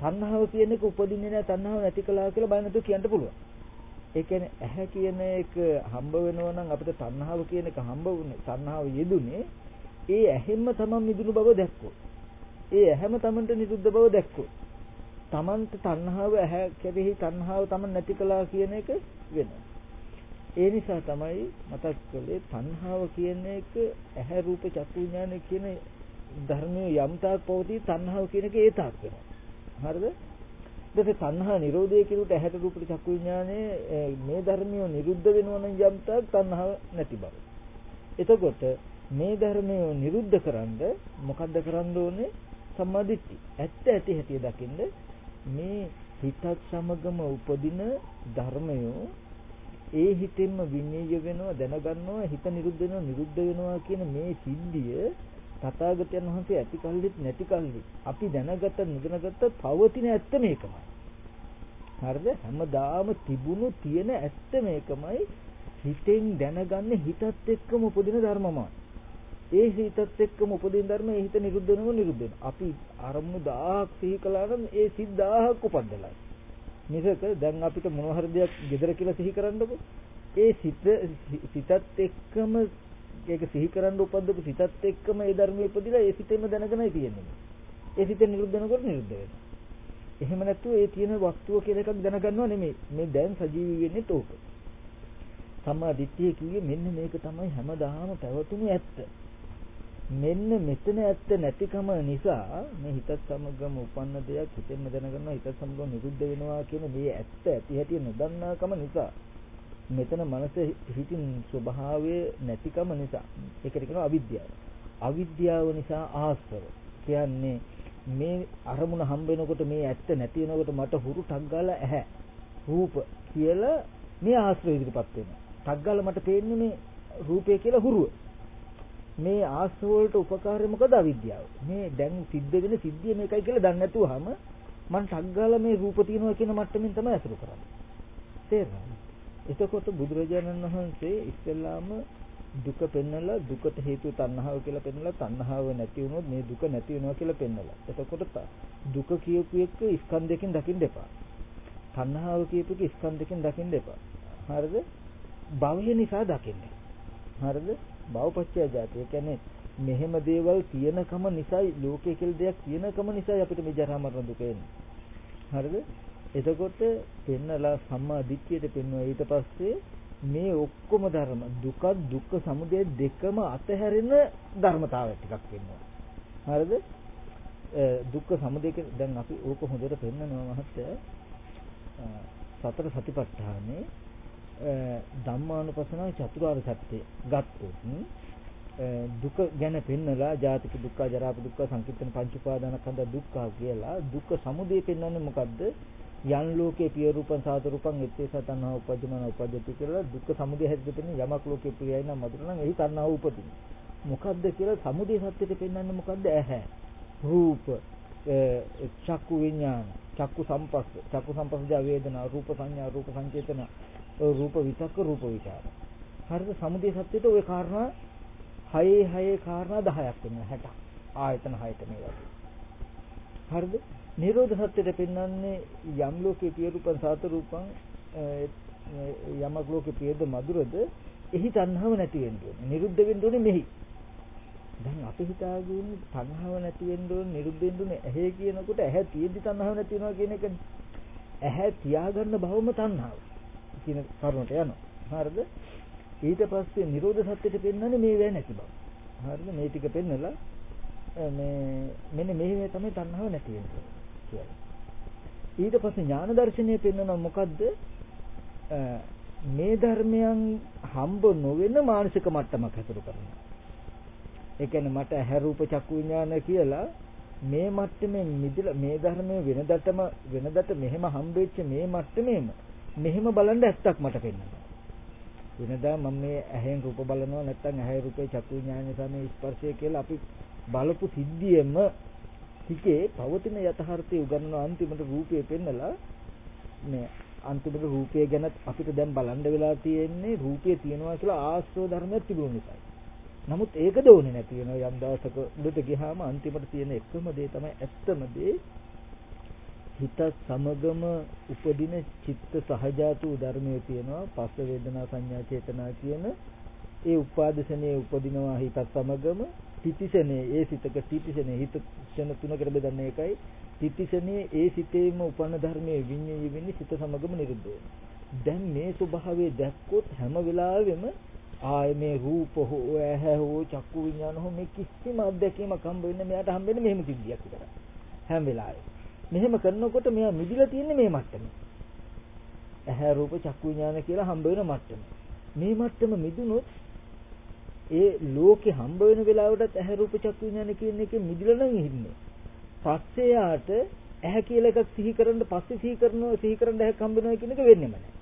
තණ්හාව කියන එක උපදින්නේ නැහැ තණ්හාව නැති කළා කියලා බය නැතුව කියන්න පුළුවන්. ඒ කියන්නේ ඇහැ කියන එක හම්බ වෙනවා නම් අපිට තණ්හාව කියන එක හම්බ වුනේ තණ්හාව යෙදුනේ ඒ ඇහෙන්ම තමන් මිදුණු බව දැක්කොත්. ඒ ඇහැම තමන්ට නිරුද්ධ බව දැක්කොත්. තමන්ට තණ්හාව ඇහැ කෙරෙහි තණ්හාව තමන් නැති කළා කියන එක වෙනවා. ඒ නිසා තමයි මතක් කළේ තණ්හාව කියන එක ඇහැ රූප චක්කු විඥාන කියන ධර්මයේ යම් තාක් පවතී තණ්හාව කියන එක ඒ තාක් වෙනවා. හරිද? ඊට තණ්හා නිරෝධය කියනකොට ඇහැට රූපට චක්කු විඥානේ මේ ධර්මිය නිරුද්ධ වෙනවා නම් යම් තාක් තණ්හාව නැති බව. එතකොට මේ ධර්මය නිරුද්ධ කරන්න මොකද්ද කරන්න ඕනේ? සම්මාදිට්ඨි. ඇත්ත ඇති හැටි දකින්න මේ හිතත් සමගම උපදින ධර්මයෝ ඒ හිතෙන්ම විඤ්ඤාය වෙනවා දැනගන්නවා හිත නිරුද්ධ වෙනවා නිරුද්ධ වෙනවා කියන මේ සිද්ධිය තථාගතයන් වහන්සේ ඇති කල්ලිත් නැති කල්ලිත් අපි දැනගත නොදැනගත පවතින ඇත්ත මේකමයි. හරිද? හැමදාම තිබුණු තියෙන ඇත්ත මේකමයි. හිතෙන් දැනගන්නේ හිතත් එක්කම උපදින ධර්මමයි. ඒ හිතත් එක්කම උපදින ධර්ම ඒ හිත නිරුද්ධ වෙනව නිරුද්ධ වෙනවා. අපි අරමුණු 1000ක් සිහි කළා නම් ඒ සිත් 1000ක් උපද්දලයි. මිසක දැන් අපිට මොන හරි දෙයක් gedara කියලා සිහි කරන්නකො ඒ සිත සිතත් එක්කම ඒක සිහි කරන්න උපද්දපු සිතත් එක්කම ඒ ධර්මයේ ඉපදිලා ඒ සිතෙම දැනගෙනයි තියෙන්නේ. ඒ සිත නිරුද්ධ වෙනකොට නිරුද්ධ වෙනවා. එහෙම නැත්නම් ඒ තියෙන වස්තුව කියලා එකක් දැනගන්නව නෙමෙයි. මේ දැන් සජීවී වෙන්නේ තෝක. සම්මා දිට්ඨිය කිව්වේ මෙන්න මේක තමයි හැමදාම පැවතුණු ඇත්ත. මෙන්න මෙතන ඇත්ත නැතිකම නිසා මේ හිතත් සමගම උපන්න දෙයක් හිතෙන්න දැනගන්නවා හිතත් සමගම නිරුද්ධ වෙනවා කියන මේ ඇත්ත ඇති හැටි නොදන්නාකම නිසා මෙතන මනස හිතින් ස්වභාවය නැතිකම නිසා ඒකට කියනවා අවිද්‍යාව. අවිද්‍යාව නිසා ආස්තව. කියන්නේ මේ අරමුණ හම්බ වෙනකොට මේ ඇත්ත නැති වෙනකොට මට හුරු ටක් ගාලා ඇහැ රූප කියලා මේ ආශ්‍රය ඉදිරිපත් වෙනවා. ටක් ගාලා මට පේන්නේ මේ රූපය කියලා හුරුව. මේ ආශ්‍රව වලට උපකාරය මොකද අවිද්‍යාව. මේ දැන් සිද්ධ වෙන සිද්ධිය මේකයි කියලා දන්නේ නැතුවම මම ටක් ගාලා මේ රූප තියෙනවා කියන මට්ටමින් තමයි අසුරු කරන්නේ. තේරෙනවද? එතකොට බුදුරජාණන් වහන්සේ ඉස්සෙල්ලාම දුක පෙන්නලා දුකට හේතුව තණ්හාව කියලා පෙන්නලා තණ්හාව නැති වුණොත් මේ දුක නැති වෙනවා කියලා පෙන්නලා. එතකොට දුක කියපු එක ස්කන්ධයකින් දකින්න එපා. තණ්හාව කියපු එක ස්කන්ධයකින් දකින්න එපා. හරිද? භවය නිසා දකින්න. හරිද? භවපච්චය ජාති. ඒ කියන්නේ මෙහෙම දේවල් තියෙනකම නිසායි ලෝකයේ කියලා දෙයක් තියෙනකම නිසායි අපිට මේ ජරා මරණ දුක එන්නේ. හරිද? එතකොට පෙන්නලා සම්මා දිට්ඨියට පෙන්වුවා ඊට පස්සේ මේ ඔක්කොම ධර්ම දුක දුක්ඛ සමුදය දෙකම අතහැරෙන ධර්මතාවය ටිකක් වෙනවා. හරිද? දුක්ඛ සමුදය දැන් අපි ඕක හොඳට පෙන්නනවා මහත්තයා. සතර සතිපට්ඨානේ ධම්මානුපස්සනාව චතුරාර්ය සත්‍ය ගත්තොත් දුක ගැන පෙන්නලා ජාතික දුක්ඛ ජරා දුක්ඛ සංකීර්තන පංච උපාදානස්කන්ධ දුක්ඛ කියලා දුක්ඛ සමුදය පෙන්වන්නේ මොකද්ද යන් ලෝකේ පිය රූපං සාත රූපං එත්තේ සතන්හා උපජ්ජමන උපජ්ජති කියලා දුක්ඛ සමුදය හැදෙන්න පෙන්නේ යමක් ලෝකේ ප්‍රියයි නම් මధుර නම් එහි තණ්හාව උපදින. මොකද්ද කියලා සමුදය සත්‍යෙට පෙන්වන්නේ මොකද්ද? ඇහැ. රූප, චක්කු විඥාන, චක්කු සම්පස්ස, චක්කු සම්පස්සජ වේදනා, රූප සංඥා, රූප සංකේතන, රූප විතක්ක රූප විචාර. හරිද? සමුදේ සත්‍යයට ওই කාරණා 6 6 කාරණා 10ක් වෙනවා 60ක්. ආයතන 6ට මේ වගේ. හරිද? නිරෝධ සත්‍යයට පෙන්වන්නේ යම් ලෝකේ පිය රූපං සාත රූපං යමක් ලෝකේ පියද මధుරද එහි තණ්හාව නැති වෙන්න ඕනේ. නිරුද්ධ වෙන්න ඕනේ මෙහි. දැන් අපි හිතාගෙන ඉන්නේ තණ්හාව නැති වෙන්න ඕනේ නිරුද්ධ වෙන්න ඕනේ ඇහැ කියනකොට ඇහැ තියෙද්දි තණ්හාව නැති වෙනවා කියන එකනේ. ඇහැ තියාගන්න බවම තණ්හාව. කියන කරුණට යනවා. හරිද? ඊට පස්සේ නිරෝධ සත්‍යයට පෙන්වන්නේ මේ වේ නැති බව. හරිද? මේ ටික පෙන්නලා මේ මෙන්න මේ තමයි තණ්හාව නැති වෙන්නේ. කියලා. ඊට පස්සේ ඥාන දර්ශනය පෙන්වනවා මොකද්ද? මේ ධර්මයන් හම්බ නොවන මානසික මට්ටමක් හසුරු කරනවා. ඒ කියන්නේ මට ඇහැ රූප චක්කු විඥාන කියලා මේ මට්ටමේ මිදලා මේ ධර්මයේ වෙනදටම වෙනදට මෙහෙම හම්බෙච්ච මේ මට්ටමේම මෙහෙම බලන්න ඇත්තක් මට පෙන්වනවා. වෙනදා මම මේ ඇහෙන් රූප බලනවා නැත්නම් ඇහැ රූපේ චක්කු විඥානය සමේ ස්පර්ශය කියලා අපි බලපු සිද්ධියෙම ටිකේ පවතින යථාර්ථය උගන්වන අන්තිමට රූපය පෙන්නලා මේ අන්තිමට රූපය ගැන අපිට දැන් බලන්න වෙලා තියෙන්නේ රූපය තියෙනවා කියලා ආශ්‍රව ධර්මයක් තිබුණ නිසා. නමුත් ඒක දෝනේ නැති වෙනවා යම් දවසක උඩට ගියාම අන්තිමට තියෙන එකම දේ තමයි ඇත්තම දේ හිත සමගම උපදින චිත්ත සහජාතු ධර්මයේ තියෙනවා. පස්ස වේදනා සංඥා චේතනා කියන ඒ උපාදසනේ උපදිනවා හිතත් සමගම තිතිසනේ ඒ සිතක තිතිසනේ හිත ක්ෂණ තුනකට බෙදන්නේ ඒකයි. තිතිසනේ ඒ සිතේම උපන්න ධර්මයේ විඤ්ඤාණය වෙන්නේ සිත සමගම නිරුද්ධ දැන් මේ ස්වභාවය දැක්කොත් හැම වෙලාවෙම ආයේ මේ රූප හෝ ඇහැ හෝ චක්කු විඤ්ඤාණ හෝ මේ කිසිම අත්දැකීමක් හම්බ වෙන්නේ මෙයාට හම්බ වෙන්නේ මෙහෙම සිද්ධියක් විතරයි. හැම වෙලාවෙම. මෙහෙම කරනකොට මෙයා මිදිලා තියෙන්නේ මේ මට්ටමේ ඇහැ රූප චක්කු විඤ්ඤාණ කියලා හම්බ වෙන මට්ටම මේ මට්ටම මිදුනොත් ඒ ලෝකේ හම්බ වෙන වෙලාවටත් ඇහැ රූප චක්කු විඥාන කියන එකේ මිදිලා නම් ඉන්නේ. පස්සේ යාට ඇහැ කියලා එකක් සිහි කරන්න පස්සේ සිහි කරනවා සිහි කරන්න ඇහැක් හම්බ වෙනවා කියන එක වෙන්නේම නැහැ.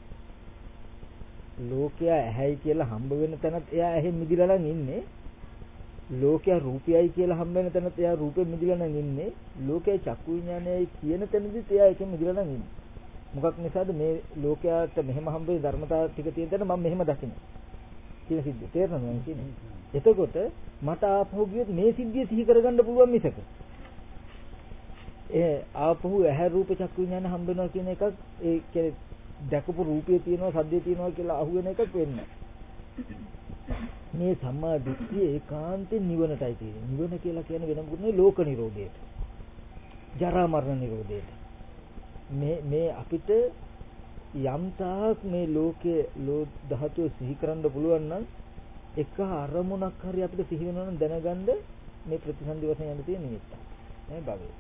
ලෝකයා ඇහැයි කියලා හම්බ වෙන තැනත් එයා ඇහෙන් මිදිලා නම් ඉන්නේ. ලෝකයා රූපයයි කියලා හම්බ වෙන තැනත් එයා රූපෙන් මිදිලා නම් ඉන්නේ. ලෝකයේ චක්කු විඥානයයි කියන තැනදිත් එයා එකෙන් මිදිලා නම් ඉන්නේ. මොකක් නිසාද මේ ලෝකයාට මෙහෙම හම්බ වෙන ධර්මතාව ටික තියෙන තැන මම මෙහෙම දකින්නේ. කියන සිද්ධිය තේරෙනවද මම කියන්නේ? එතකොට මට ආපහු ගියොත් මේ සිද්ධිය සිහි කරගන්න පුළුවන් මිසක. ඒ ආපහු ඇහැ රූප චක්කු විඥාන හම්බ වෙනවා කියන එකක් ඒ කියන්නේ දැකපු රූපය තියෙනවා සද්දේ තියෙනවා කියලා අහුවෙන එකක් වෙන්නේ මේ සම්මා දිට්ඨිය ඒකාන්තයෙන් නිවනටයි තියෙන්නේ. නිවන කියලා කියන්නේ වෙන මොකුත් නෙවෙයි ලෝක නිරෝධයට. ජරා මරණ නිරෝධයට. මේ මේ අපිට යම් තාක් මේ ලෝකයේ ලෝ ධාතුව සිහි කරන්න පුළුවන් නම් එක අරමුණක් හරි අපිට සිහි වෙනවා නම් දැනගන්න මේ ප්‍රතිසන්දි වශයෙන් යන්න තියෙන නිමිත්ත. නේ භවය.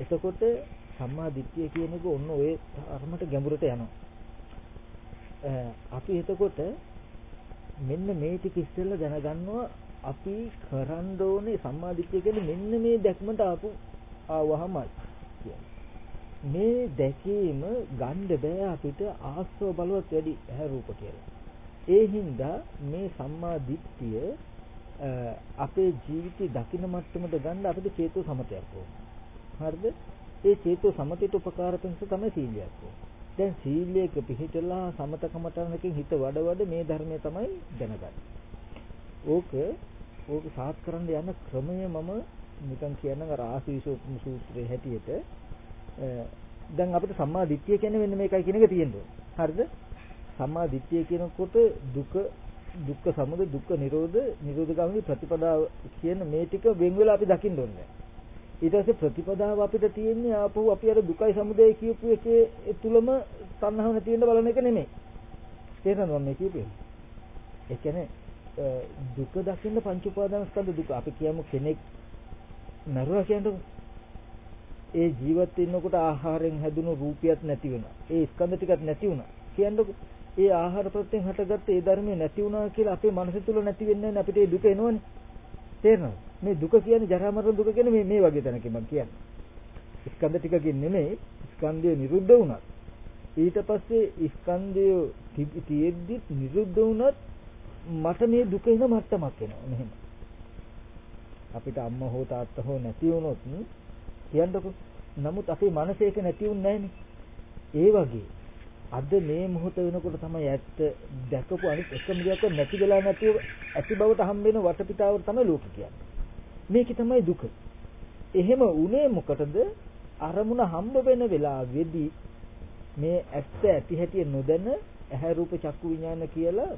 එතකොට සම්මා දිට්ඨිය කියන එක ඔන්න ඔය ධර්මයට ගැඹුරට යනවා. අපි එතකොට මෙන්න මේ ටික ඉස්සෙල්ලා දැනගන්නවා අපි කරන්න ඕනේ සම්මා දිට්ඨිය කියන්නේ මෙන්න මේ දැක්මට ආපු ආවහමයි කියන්නේ. මේ දැකීම ගන්න බෑ අපිට ආස්ව බලවත් වැඩි ඇහැ රූප කියලා. ඒ හින්දා මේ සම්මා දිට්ඨිය අපේ ජීවිතේ දකින්න මට්ටමට ගන්න අපිට චේතෝ සමතයක් ඕන. හරිද? ඒ චේතෝ සමතයට උපකාර පිණිස තමයි සීලයක් ඕන. දැන් සීලයක පිහිටලා සමතකමටනකින් හිත වඩ වඩ මේ ධර්මය තමයි දැනගන්නේ. ඕක ඕක සාත් කරන්න යන ක්‍රමය මම නිකන් කියනවා අර ආසීසෝපම සූත්‍රයේ හැටියට දැන් අපිට සම්මා දිට්ඨිය කියන්නේ මෙන්න මේකයි කියන එක තියෙනවා. හරිද? සම්මා දිට්ඨිය කියනකොට දුක දුක්ඛ සමුදය දුක්ඛ නිරෝධ නිරෝධගාමී ප්‍රතිපදාව කියන මේ ටික වෙන් වෙලා අපි දකින්න ඕනේ. ඊට පස්සේ ප්‍රතිපදාව අපිට තියෙන්නේ ආපහු අපි අර දුකයි සමුදය කියපු එකේ තුලම තණ්හාව නැති වෙන්න බලන එක නෙමෙයි. තේරෙනවද මම කියපේ? ඒ කියන්නේ දුක දකින්න පංච උපාදාන ස්කන්ධ දුක අපි කියමු කෙනෙක් නරුවා කියනකොට ඒ ජීවත් වෙනකොට ආහාරයෙන් හැදුණු රූපියක් නැති වෙනවා. ඒ ස්කන්ධ ටිකක් නැති වුණා. කියනකොට ඒ ආහාර ප්‍රත්‍යයෙන් හටගත්ත ඒ ධර්මය නැති වුණා කියලා අපේ මනස තුල නැති වෙන්නේ අපිට ඒ දුක එනවනේ. තේරෙනවද? මේ දුක කියන්නේ ජරා මරණ දුක කියන්නේ මේ මේ වගේ තැනකින් මම කියන්නේ. ස්කන්ධ ටිකකින් නෙමෙයි ස්කන්ධය නිරුද්ධ වුණත් ඊට පස්සේ ස්කන්ධය තියෙද්දි නිරුද්ධ වුණත් මට මේ දුක එන මට්ටමක් එනවා මෙහෙම. අපිට අම්මා හෝ තාත්තා හෝ නැති වුණොත් කියන්නකො. නමුත් අපේ මනසේ ඒක නැති වුන්නේ ඒ වගේ අද මේ මොහොත වෙනකොට තමයි ඇත්ත දැකපු අනිත් එකම දෙයක් නැති වෙලා නැතිව ඇති බවට හම් වෙන වටපිටාව තමයි ලෝක කියන්නේ. මේකේ තමයි දුක. එහෙම උනේ මොකටද? අරමුණ හම්බ වෙන වෙලාවේදී මේ ඇත්ත ඇති හැටි නොදැන ඇහැ රූප චක්කු විඥාන කියලා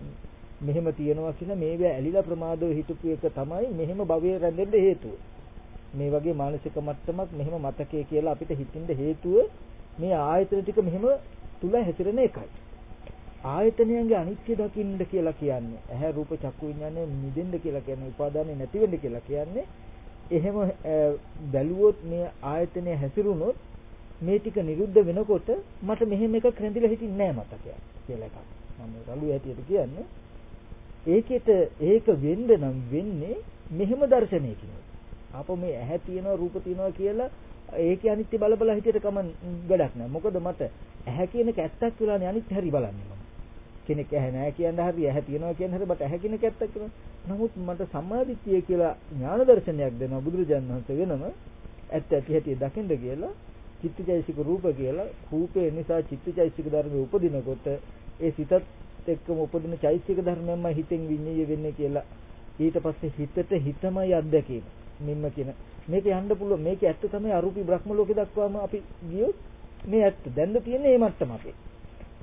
මෙහෙම තියනවා කියන මේවා ඇලිලා ප්‍රමාදව හිටපු එක තමයි මෙහෙම භවයේ රැඳෙන්න හේතුව. මේ වගේ මානසික මට්ටමක් මෙහෙම මතකයේ කියලා අපිට හිතින්ද හේතුව මේ ආයතන ටික මෙහෙම තුල හැසිරෙන එකයි. ආයතනයන්ගේ අනිත්‍ය දකින්න කියලා කියන්නේ ඇහැ රූප චක්කු විඥානය නිදෙන්න කියලා කියන්නේ උපාදානෙ නැති වෙන්න කියලා කියන්නේ එහෙම බැලුවොත් මේ ආයතනය හැසිරුණොත් මේ ටික නිරුද්ධ වෙනකොට මට මෙහෙම එකක් රැඳිලා හිටින්නේ නැහැ මතකයක් කියලා එකක්. මම රළු ඇටියට කියන්නේ ඒකෙට ඒක වෙන්න නම් වෙන්නේ මෙහෙම දර්ශනයකින්. ආපෝ මේ ඇහැ තියෙනවා රූප තියෙනවා කියලා ඒකේ අනිත්‍ය බල බල හිතේට කම වැඩක් නැහැ. මොකද මට ඇහැ කියන එක ඇත්තක් කියලානේ අනිත්‍ය හරි බලන්නේ මම. කෙනෙක් ඇහැ නැහැ කියන හරි ඇහැ තියෙනවා කියන හරි මට ඇහැ කියන එක ඇත්තක් කියලා. නමුත් මට සම්මාදිට්ඨිය කියලා ඥාන දර්ශනයක් දෙනවා බුදුරජාණන් වහන්සේ වෙනම ඇත්ත ඇති හැටි දකින්න කියලා චිත්තචෛසික රූප කියලා රූපේ නිසා චිත්තචෛසික ධර්ම උපදිනකොට ඒ සිතත් එක්කම උපදින චෛසික ධර්මයන්ම හිතෙන් විඤ්ඤාය වෙන්නේ කියලා. ඊට පස්සේ හිතට හිතමයි අත්දැකීම. මෙන්න කියන. මේක යන්න පුළුවන්. මේක ඇත්ත තමයි අරූපී බ්‍රහ්ම ලෝකේ දක්වාම අපි ගියොත් මේ ඇත්ත දැන්ද තියෙන්නේ මේ මට්ටම අපේ.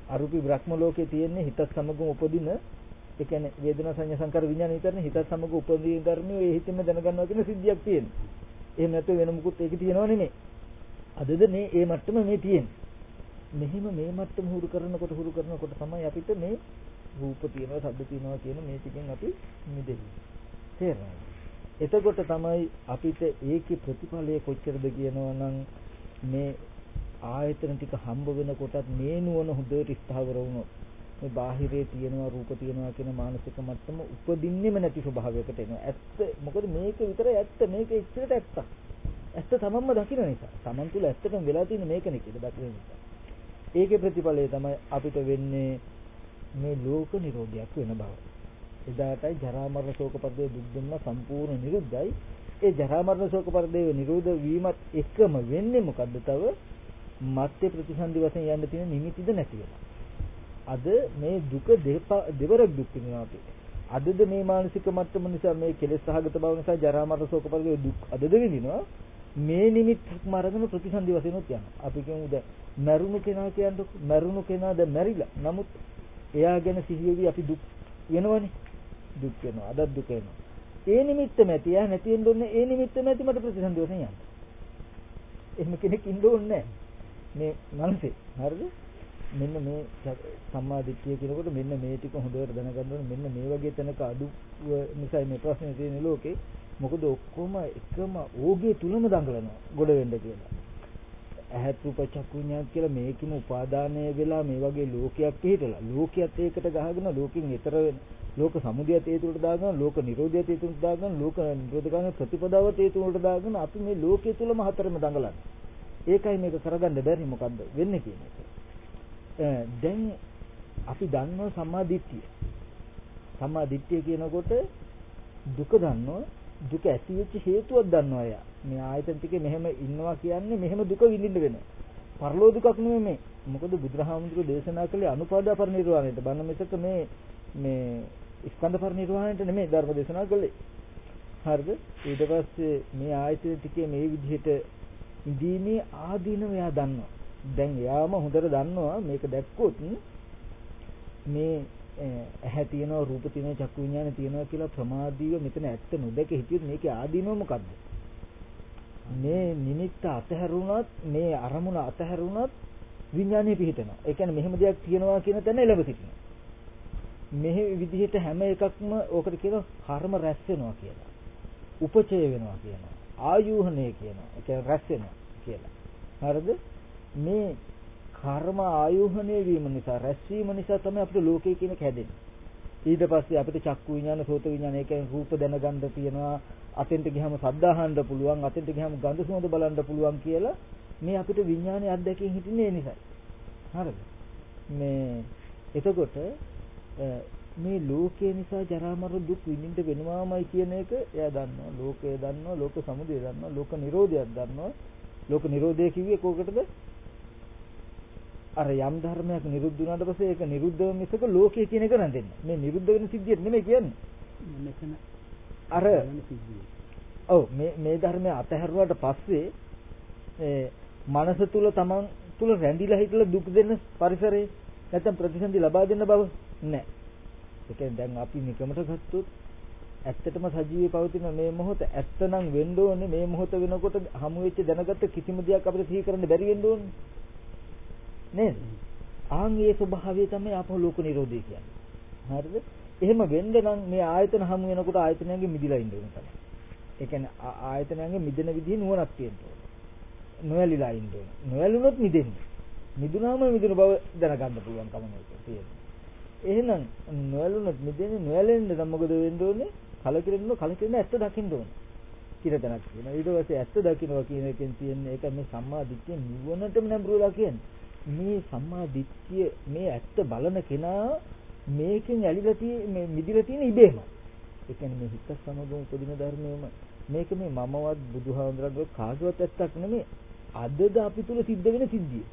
අරූපී බ්‍රහ්ම ලෝකේ තියෙන්නේ හිතත් සමගම උපදින ඒ කියන්නේ වේදනා සංඥා සංකාර විඥාන විතරනේ හිතත් සමග උපදින ධර්මයේ ඒ හිතෙම දැනගන්නවා කියන සිද්ධියක් තියෙනවා. එහෙම නැත්නම් වෙන මොකුත් ඒක තියෙනව නෙමෙයි. අදද මේ ඒ මට්ටම මේ තියෙන්නේ. මෙහෙම මේ මට්ටම හුරු කරනකොට හුරු කරනකොට තමයි අපිට මේ රූප තියෙනවා ශබ්ද තියෙනවා කියන මේ ටිකෙන් අපි මිදෙන්නේ. තේරෙනවද? එතකොට තමයි අපිට ඒකේ ප්‍රතිඵලය කොච්චරද කියනවා නම් මේ ආයතන ටික හම්බ වෙනකොටත් මේ නුවණ හොඳට ස්ථාවර වුණොත් මේ බාහිරේ තියෙනවා රූප තියෙනවා කියන මානසික මට්ටම උපදින්නෙම නැති ස්වභාවයකට එනවා. ඇත්ත මොකද මේක විතරයි ඇත්ත මේක ඉච්චරට ඇත්තක්. ඇත්ත තමන්ම දකින්න නිසා. තමන් තුල ඇත්තටම වෙලා තියෙන මේකනේ කියලා දකින්න නිසා. ඒකේ ප්‍රතිඵලය තමයි අපිට වෙන්නේ මේ ලෝක නිරෝධයක් වෙන බව. එදාටයි ජරා මරණ ශෝක පරිදේ දුක් දුන්න සම්පූර්ණ නිරුද්ධයි. ඒ ජරා මරණ ශෝක පරිදේ නිරෝධ වීමත් එකම වෙන්නේ මොකද්ද තව? මත්ය ප්‍රතිසන්දි වශයෙන් යන්න තියෙන නිමිතිද නැති වෙනවා. අද මේ දුක දෙවරක් දුක් විඳිනවා අපි. අදද මේ මානසික මට්ටම නිසා මේ කෙලෙස් සහගත බව නිසා ජරා මරණ ශෝක පරිදේ දුක් අදද විඳිනවා. මේ නිමිත්තක් මරගෙන ප්‍රතිසන්දි වශයෙන් උත් යනවා. අපි කියමු දැන් මරුණු කෙනා කියන්නකො මරුණු කෙනා දැන් මැරිලා. නමුත් එයා ගැන සිහියෙවි අපි දුක් වෙනවනේ. දුක් වෙනවා අදත් දුක එනවා ඒ නිමිත්තම ඇති යා නැති වෙන්න ඕනේ ඒ නිමිත්තම ඇති මට ප්‍රතිසන්දි වශයෙන් යන්න එහෙම කෙනෙක් ඉන්න ඕනේ මේ මනසේ හරිද මෙන්න මේ සම්මා දිට්ඨිය කියනකොට මෙන්න මේ ටික හොඳට දැනගන්න ඕනේ මෙන්න මේ වගේ තැනක අඩු නිසා මේ ප්‍රශ්නේ තියෙන ලෝකේ මොකද ඔක්කොම එකම ඕගේ තුලම දඟලනවා ගොඩ වෙන්න කියලා. ඇහත් රූප චක්කු විඤ්ඤාණ කියලා මේකම උපාදානය වෙලා මේ වගේ ලෝකයක් පිළිතලා ලෝකයක් ඒකට ගහගෙන ලෝකෙන් ඈතර ලෝක සමුදයත් ඒ තුලට දාගෙන ලෝක නිරෝධයත් ඒ තුලට දාගෙන ලෝක නිරෝධ කරන ප්‍රතිපදාවත් ඒ තුලට දාගෙන අපි මේ ලෝකයේ තුලම හතරම දඟලන්නේ. ඒකයි මේක කරගන්න බැරි මොකද්ද වෙන්නේ කියන එක. දැන් අපි දන්නවා සම්මා දිට්ඨිය. සම්මා දිට්ඨිය කියනකොට දුක දන්නවා දුක ඇති වෙච්ච හේතුවක් දන්නවා එයා. මේ ආයතන ටිකේ මෙහෙම ඉන්නවා කියන්නේ මෙහෙම දුක විඳින්න වෙනවා. පරලෝ දුකක් නෙමෙයි මේ. මොකද බුදුරහාමුදුරුවෝ දේශනා කළේ අනුපාදා පරිනිර්වාණයට. බන්න මිසක මේ මේ ස්කන්ධ පරිනිර්වාණයට නෙමෙයි ධර්ම දේශනා කළේ. හරිද? ඊට පස්සේ මේ ආයතන ටිකේ මේ විදිහට ඉදීමේ ආදීනව එයා දන්නවා. දැන් එයාම හොඳට දන්නවා මේක දැක්කොත් මේ ඇහැ තියෙනවා රූප තියෙනවා චක්කු විඥාන තියෙනවා කියලා ප්‍රමාදීව මෙතන ඇත්ත නොදැක හිටියොත් මේකේ ආදීනව මොකද්ද? මේ නිමිත්ත අතහැරුණත් මේ අරමුණ අතහැරුණත් විඥානය පිහිටනවා. ඒ කියන්නේ මෙහෙම දෙයක් තියෙනවා කියන තැන එළඹ සිටිනවා. මෙහි විදිහට හැම එකක්ම ඕකට කියනවා කර්ම රැස් වෙනවා කියලා. උපචය වෙනවා කියනවා. ආයෝහණය කියනවා. ඒ කියන්නේ රැස් වෙනවා කියලා. හරිද? මේ කර්ම ආයෝහණය වීම නිසා රැස්වීම නිසා තමයි අපිට ලෝකය කියන එක හැදෙන්නේ. ඊට පස්සේ අපිට චක්කු විඥාන, සෝත විඥාන, ඒ කියන්නේ රූප දැනගන්න තියෙනවා. අතෙන්ට ගියම සද්ද අහන්න පුළුවන්, අතෙන්ට ගියම ගඳ සුවඳ බලන්න පුළුවන් කියලා මේ අපිට විඥානයේ අත්දැකීම් හිටින්නේ ඒ නිසායි. හරිද? මේ එතකොට මේ ලෝකය නිසා ජරා මරණ දුක් විඳින්න වෙනවාමයි කියන එක එයා දන්නවා. ලෝකය දන්නවා, ලෝක සමුදය දන්නවා, ලෝක නිරෝධයක් දන්නවා. ලෝක නිරෝධය කිව්වේ කොකටද? අර යම් ධර්මයක් නිරුද්ධ වුණාට පස්සේ ඒක නිරුද්ධ මිසක ලෝකය කියන එක නෑ දෙන්නේ. මේ නිරුද්ධ වෙන සිද්ධිය නෙමෙයි කියන්නේ. මෙතන අර ඔව් මේ මේ ධර්මය අතහැරුවාට පස්සේ ඒ මනස තුල තමන් තුල රැඳිලා හිටලා දුක් දෙන්න පරිසරේ නැත්නම් ප්‍රතිසන්දි ලබා දෙන්න බව නෑ. ඒ කියන්නේ දැන් අපි නිකමට ගත්තොත් ඇත්තටම සජීවී පවතින මේ මොහොත ඇත්තනම් වෙන්න ඕනේ මේ මොහොත වෙනකොට හමු වෙච්ච දැනගත්ත කිසිම දෙයක් අපිට සිහි කරන්න බැරි වෙන්න ඕනේ. නේද? ආන් ඒ ස්වභාවය තමයි අපෝ ලෝක නිරෝධය කියන්නේ. හරිද? එහෙම වෙන්න නම් මේ ආයතන හමු වෙනකොට ආයතනයන්ගෙන් මිදිලා ඉන්න ඕන තමයි. ඒ කියන්නේ ආයතනයන්ගෙන් මිදෙන විදිහ නුවණක් තියෙන්න ඕන. නොයලිලා ඉන්න ඕන. නොයලුනොත් මිදෙන්නේ. මිදුනාම මිදුන බව දැනගන්න පුළුවන් කම නේද තියෙන්නේ. එහෙනම් නොයලුනොත් මිදෙන්නේ නොයලෙන්න නම් මොකද වෙන්න ඕනේ? කලකිරෙන්න කලකිරෙන්න ඇත්ත දකින්න ඕනේ. කියලා දැනක් කියනවා. ඊට පස්සේ ඇත්ත දකින්නවා කියන එකෙන් තියෙන්නේ ඒක මේ සම්මා දිට්ඨිය නිවනටම නැඹුරුලා කියන්නේ. මේ සම්මා දිට්ඨිය මේ ඇත්ත බලන කෙනා මේකෙන් ඇලිලා තියෙ මේ මිදිලා තියෙන ඉබේම. ඒ කියන්නේ මේ හිත සමගම උපදින ධර්මයේම මේක මේ මමවත් බුදුහාමුදුරන්ගේ කාගවත් ඇත්තක් නෙමෙයි. අදද අපි තුල සිද්ධ වෙන සිද්ධිය.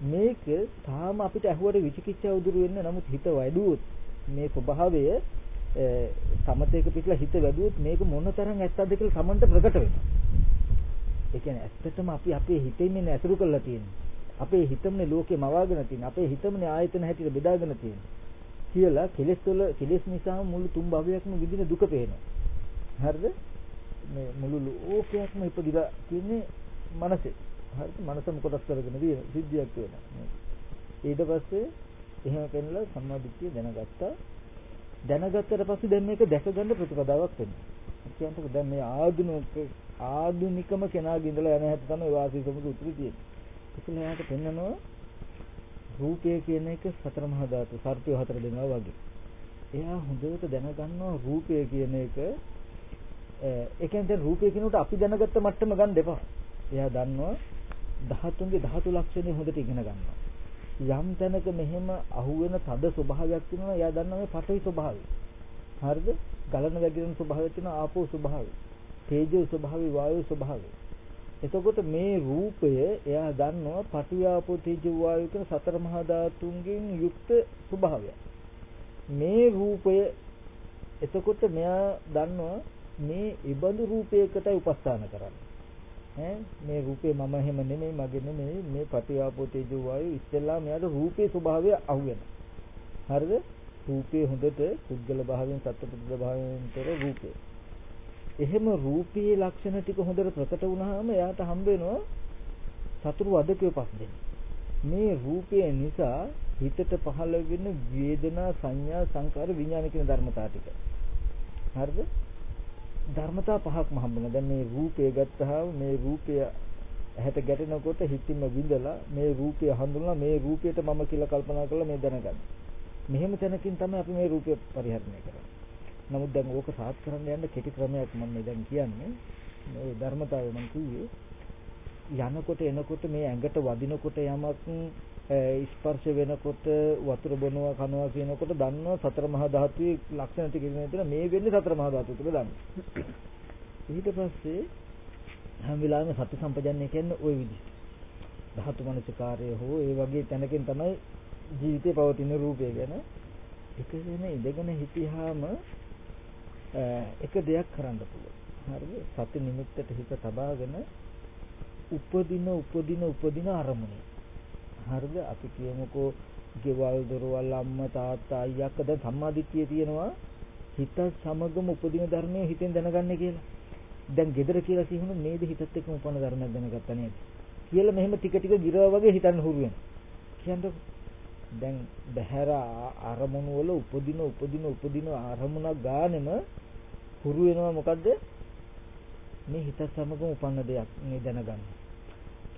මේක තාම අපිට ඇහුවට විචිකිච්ඡා උදුරු වෙන්න නමුත් හිත වැඩුවොත් මේ ස්වභාවය සමතේක පිටලා හිත වැඩුවොත් මේක මොන තරම් ඇත්තද කියලා Tamanට ප්‍රකට වෙනවා. ඒ කියන්නේ ඇත්තටම අපි අපේ හිතෙන්නේ ඇසුරු කරලා තියෙන්නේ. අපේ හිතමනේ ලෝකේ මවාගෙන තියෙන්නේ. අපේ හිතමනේ ආයතන හැටියට බෙදාගෙන තියෙන්නේ. කියලා කෙලෙස් වල කෙලෙස් නිසා මුළු තුන් භවයක්ම විඳින දුක පේනවා. හරිද? මේ මුළු ලෝකයක්ම ඉපදිලා තියෙන්නේ මනසේ. හරිද? මනසම කොටස් කරගෙන තියෙන සිද්ධියක් වෙනවා. ඊට පස්සේ එහෙම පෙන්ලා සම්මාදිට්ඨිය දැනගත්තා. දැනගත්තට පස්සේ දැන් මේක දැක ගන්න ප්‍රතිපදාවක් වෙනවා. කියන්නකො දැන් මේ ආධුනික ආධුනිකම කෙනාගේ ඉඳලා යන හැටි තමයි වාසී සමුදු උතුරු තියෙන්නේ. ඉතින් එයාට පෙන්නනවා රූපය කියන එක සතර මහා ධාතු සර්පය හතර දෙනවා වගේ. එයා හොඳට දැනගන්නවා රූපය කියන එක ඒ කියන්නේ දැන් රූපය කියනකොට අපි දැනගත්ත මට්ටම ගන්න එපා. එයා දන්නවා ධාතුන්ගේ ධාතු ලක්ෂණය හොඳට ඉගෙන ගන්නවා. යම් තැනක මෙහෙම අහුවෙන තද ස්වභාවයක් තියෙනවා එයා දන්නවා මේ පඨවි ස්වභාවය. හරිද? ගලන වැగిරෙන ස්වභාවයක් තියෙනවා ආපෝ ස්වභාවය. තේජෝ ස්වභාවය වායෝ ස්වභාවය. එතකොට මේ රූපය එයා දන්නවා පටිආපෝ තේජෝ වායෝ කියන සතර මහා ධාතුන්ගෙන් යුක්ත ස්වභාවය. මේ රූපය එතකොට මෙයා දන්නවා මේ ඉබඳු රූපයකටයි උපස්ථාන කරන්නේ. ඈ මේ රූපේ මම එහෙම නෙමෙයි මගේ නෙමෙයි මේ පටිආපෝ තේජෝ වායෝ ඉස්සෙල්ලා මෙයාට රූපේ ස්වභාවය අහුවෙනවා. හරිද? රූපේ හොඳට පුද්ගල භාවයෙන් සත්ත්ව පුද්ගල භාවයෙන් තොර රූපේ. එහෙම රූපී ලක්ෂණ ටික හොඳට ප්‍රකට වුණාම එයාට හම්බ වෙනවා සතුරු වදකේ පස් දෙන්න. මේ රූපය නිසා හිතට පහළ වෙන වේදනා සංඥා සංකාර විඥාන කියන ධර්මතා ටික. හරිද? ධර්මතා පහක්ම හම්බෙනවා. දැන් මේ රූපය ගත්තාම මේ රූපය ඇහැට ගැටෙනකොට හිතින්ම විඳලා මේ රූපය හඳුනලා මේ රූපයට මම කියලා කල්පනා කරලා මේ දැනගන්න. මෙහෙම තැනකින් තමයි අපි මේ රූපය පරිහරණය කරන්නේ. නමුත් දැන් ඕක සාත් කරන්න යන්න කෙටි ක්‍රමයක් මම දැන් කියන්නේ. මේ ධර්මතාවය මම කිව්වේ යනකොට එනකොට මේ ඇඟට වදිනකොට යමක් ස්පර්ශ වෙනකොට වතුර බොනවා කනවා කියනකොට දන්නවා සතර මහා ධාතුවේ ලක්ෂණ ටික ඉගෙන ගන්න මේ වෙන්නේ සතර මහා ධාතුව තුළ දන්න. ඊට පස්සේ හැම වෙලාවෙම සති සම්පජන්ණය කියන්නේ ওই විදිහට. ධාතු මනසකාරය හෝ ඒ වගේ තැනකින් තමයි ජීවිතේ පවතින රූපය ගැන එකගෙන ඉඳගෙන හිටියාම එක දෙයක් කරන්න පුළුවන්. හරිද? සති නිමිත්තට හිත තබාගෙන උපදින උපදින උපදින අරමුණේ. හරිද? අපි කියමුකෝ ගෙවල් දොරවල් අම්මා තාත්තා අයියා අක්කා දැන් සම්මාදිට්ඨිය තියෙනවා හිත සමගම උපදින ධර්මයේ හිතෙන් දැනගන්නේ කියලා. දැන් gedara කියලා සිහුණු නේද හිතත් එක්කම උපන්න ධර්මයක් දැනගත්තා නේද? කියලා මෙහෙම ටික ටික ගිරව වගේ හිතන්න හුරු වෙනවා. කියන්නකො දැන් බහැර අරමුණු වල උපදින උපදින උපදින අරමුණක් ගානෙම හුරු වෙනවා මොකද්ද? මේ හිත සමගම උපන්න දෙයක් මේ දැනගන්න.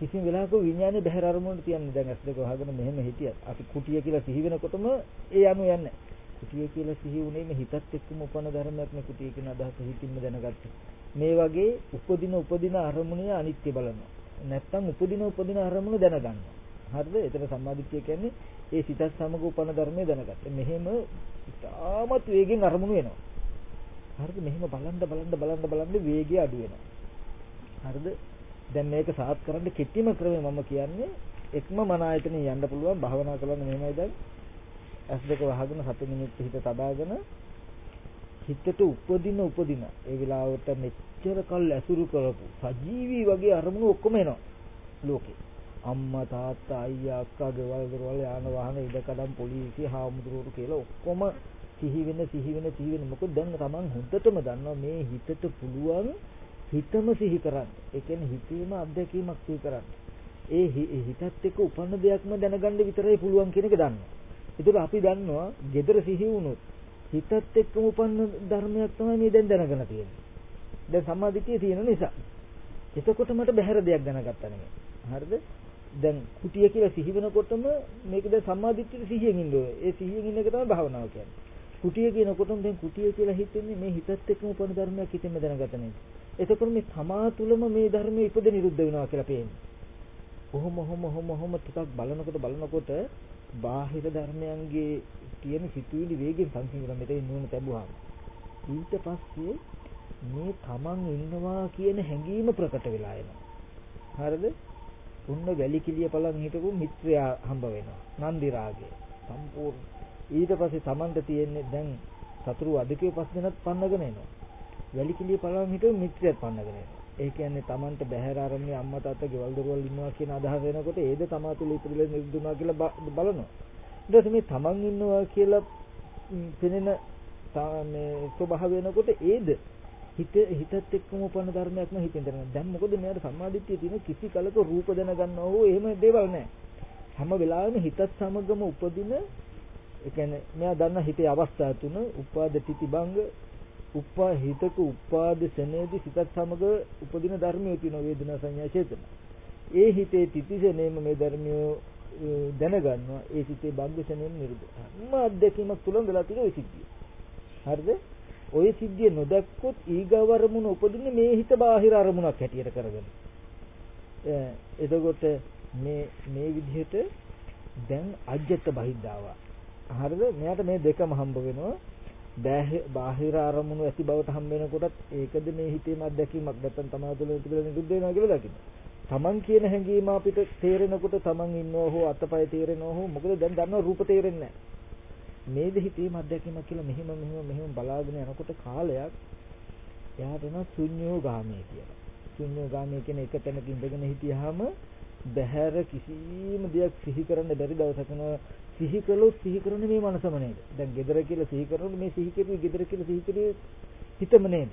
කිසිම වෙලාවක විඥානේ බහැර අරමුණට තියන්නේ දැන් ඇස් දෙක වහගෙන මෙහෙම හිටියත් අපි කුටිය කියලා සිහි වෙනකොටම ඒ අනු යන්නේ. කුටිය කියලා සිහි වුණේ මේ හිතත් එක්කම උපන්න ධර්මයක් නේ කුටිය කියන අදහස හිතින්ම දැනගත්තා. මේ වගේ උපදින උපදින අරමුණේ අනිත්‍ය බලනවා. නැත්තම් උපදින උපදින අරමුණ දැනගන්නවා. හරිද? එතන සම්මාදිට්ඨිය කියන්නේ ඒ සිතත් සමග උපන්න ධර්මයේ දැනගත්ත. මෙහෙම ඉතාමත් වේගෙන් අරමුණු වෙනවා. හරිද? මෙහෙම බලන්න බලන්න බලන්න බලන්න වේගය අඩු වෙනවා. හරිද? දැන් මේක සාත් කරන්න කෙටිම ක්‍රමය මම කියන්නේ එක්ම මන ආයතනෙ යන්න පුළුවන් භාවනා කරන්න මෙහෙමයි දැන්. ඇස් දෙක වහගෙන සති මිනිත්තු හිත තබාගෙන හිතට උපදින උපදින ඒ වෙලාවට මෙච්චර කල් ඇසුරු කරපු සජීවී වගේ අරමුණු ඔක්කොම එනවා ලෝකේ. අම්මා තාත්තා අයියා අක්කා ගෙවල් දොරවල් යාන වාහන ඉඩකඩම් පොලිසිය හාමුදුරුවෝ කියලා ඔක්කොම සිහි වෙන සිහි වෙන සිහි වෙන මොකද දැන් තමන් හොඳටම දන්නවා මේ හිතට පුළුවන් හිතම සිහි කරන්න. ඒ කියන්නේ හිතේම අත්දැකීමක් සිහි කරන්න. ඒ හිතත් එක්ක උපන්න දෙයක්ම දැනගන්න විතරයි පුළුවන් කියන එක දන්නවා. ඒතර අපි දන්නවා gedara සිහි වුණොත් හිතත් එක්කම උපන්න ධර්මයක් තමයි මේ දැන් දැනගෙන තියෙන්නේ. දැන් සම්මාදිටිය තියෙන නිසා. එතකොට මට බහැර දෙයක් දැනගත්තා නෙමෙයි. හරිද? දැන් කුටිය කියලා සිහි වෙනකොටම මේක දැන් සම්මාදිටියට සිහියෙන් ඉන්න ඕනේ. ඒ සිහියෙන් ඉන්න එක තමයි භාවනාව කියන්නේ. කුටිය කියනකොටම දැන් කුටිය කියලා හිතෙන්නේ මේ හිතත් එක්කම උපන්න ධර්මයක් හිතෙන්න දැනගත නේද? එතකොට මේ තමා තුළම මේ ධර්මයේ ඉපද නිරුද්ධ වෙනවා කියලා පේන්නේ. ඔහොම ඔහොම ඔහොම ඔහොම ටිකක් බලනකොට බලනකොට බාහිර ධර්මයන්ගේ තියෙන සිතුවිලි වේගෙන් සංසිඳන මෙතේ නුවණ ලැබුවා. ඊට පස්සේ මේ තමන් ඉන්නවා කියන හැඟීම ප්‍රකට වෙලා එනවා. හරිද? උන්න වැලි කිලිය පලන් හිටපු මිත්‍රයා හම්බ වෙනවා. නන්දි රාගය. සම්පූර්ණ. ඊට පස්සේ තමන්ට තියෙන්නේ දැන් සතුරු අධිකේ පස් දෙනත් පන්නගෙන එනවා. වැලිකිළිය පළවන් හිටු මිත්‍රයත් පන්නගෙන එනවා. ඒ කියන්නේ Tamanට බහැර ආරම්භයේ අම්මා තාත්තා ගෙවල් දොරවල් ඉන්නවා කියන අදහස එනකොට ඒද තමා තුළ ඉපදෙලා නිරුද්ධුනා කියලා බලනවා. ඊට පස්සේ මේ Taman ඉන්නවා කියලා පෙනෙන මේ ස්වභාවය වෙනකොට ඒද හිත හිතත් එක්කම උපන්න ධර්මයක්ම හිතෙන් දැනෙනවා. දැන් මොකද මෙයාට සම්මාදිට්ඨිය තියෙන කිසි කලක රූප දැනගන්නවා හෝ එහෙම දේවල් නැහැ. හැම වෙලාවෙම හිතත් සමගම උපදින ඒ කියන්නේ මෙයා දන්න හිතේ අවස්ථා තුන උපාද තිතිබංග උපා හිතක උපාද සනේදී සිතත් සමග උපදින ධර්මයේ තියෙන වේදනා සංඥා චේතන. ඒ හිතේ තිතිසනේම මේ ධර්මිය දැනගන්නවා ඒ සිතේ බද්ධසනේම නිරුද්ධ. හැම අධ්‍යක්ීමක් තුලම වෙලා තියෙන ওই සිද්ධිය. හරිද? ওই සිද්ධිය නොදැක්කොත් ඊගව අරමුණ උපදින්නේ මේ හිත බාහිර අරමුණක් හැටියට කරගෙන. එතකොට මේ මේ විදිහට දැන් අජ්‍යත බහිද්දාවා. හරිද? මෙයාට මේ දෙකම හම්බ වෙනවා. බාහිර අරමුණු ඇති බවට හම් වෙනකොටත් ඒකද මේ හිතේම අත්දැකීමක් නැත්තම් තමා තුළ තිබෙන නිරුද්ධ වෙනවා කියලා දකින්න. තමන් කියන හැඟීම අපිට තේරෙනකොට තමන් ඉන්නව හෝ අතපය තේරෙනව හෝ මොකද දැන් දන්නව රූප තේරෙන්නේ නැහැ. මේද හිතේම අත්දැකීමක් කියලා මෙහෙම මෙහෙම මෙහෙම බලාගෙන යනකොට කාලයක් එයාට එන ශුන්‍යෝ ගාමී කියලා. ශුන්‍යෝ ගාමී කියන එක තැනක ඉඳගෙන හිටියාම බහැර කිසිම දෙයක් සිහි කරන්න බැරි දවසක සිහි කළොත් සිහි කරන්නේ මේ මනසම නේද? දැන් gedara කියලා සිහි කරනකොට මේ සිහි කෙරුවේ gedara කියලා සිහි කෙරුවේ හිතම නේද?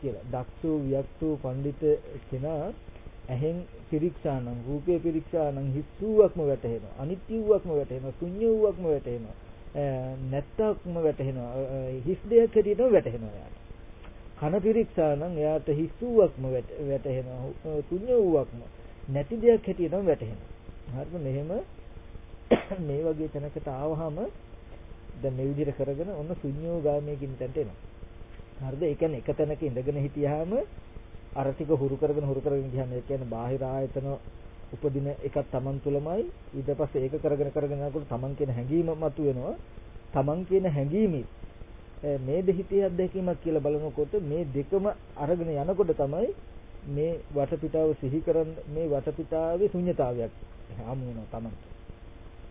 කියලා. දක්ෂු වික්ෂු පඬිත කෙනා ඇහෙන් පිරික්සානම් රූපේ පිරික්සානම් හිස්සුවක්ම වැටහෙනවා. අනිත්‍යුවක්ම වැටහෙනවා. ශුන්‍යුවක්ම වැටහෙනවා. නැත්තක්ම වැටහෙනවා. හිස් දෙයක් හැටියටම වැටහෙනවා යාට. කන පිරික්සා නම් එයාට හිස්සුවක්ම වැටහෙනවා ශුන්‍ය වූවක්ම නැති දෙයක් හැටියටම වැටහෙනවා හරිද මෙහෙම මේ වගේ තැනකට ආවහම දැන් මේ විදිහට කරගෙන ඔන්න ශුන්‍යෝ ගාමීකින් තැනට එනවා. හරිද? ඒ කියන්නේ එක තැනක ඉඳගෙන හිටියාම අර ටික හුරු කරගෙන හුරු කරගෙන ගියාම ඒ කියන්නේ බාහිර ආයතන උපදින එකක් Taman තුලමයි ඊට පස්සේ ඒක කරගෙන කරගෙන යනකොට Taman කියන හැඟීම මතුවෙනවා Taman කියන හැඟීමයි මේ දෙහිතේ අත්දැකීමක් කියලා බලනකොට මේ දෙකම අරගෙන යනකොට තමයි මේ වටපිටාව සිහි කරන් මේ වටපිටාවේ ශුන්්‍යතාවයක්. හාමු වෙනවා Taman.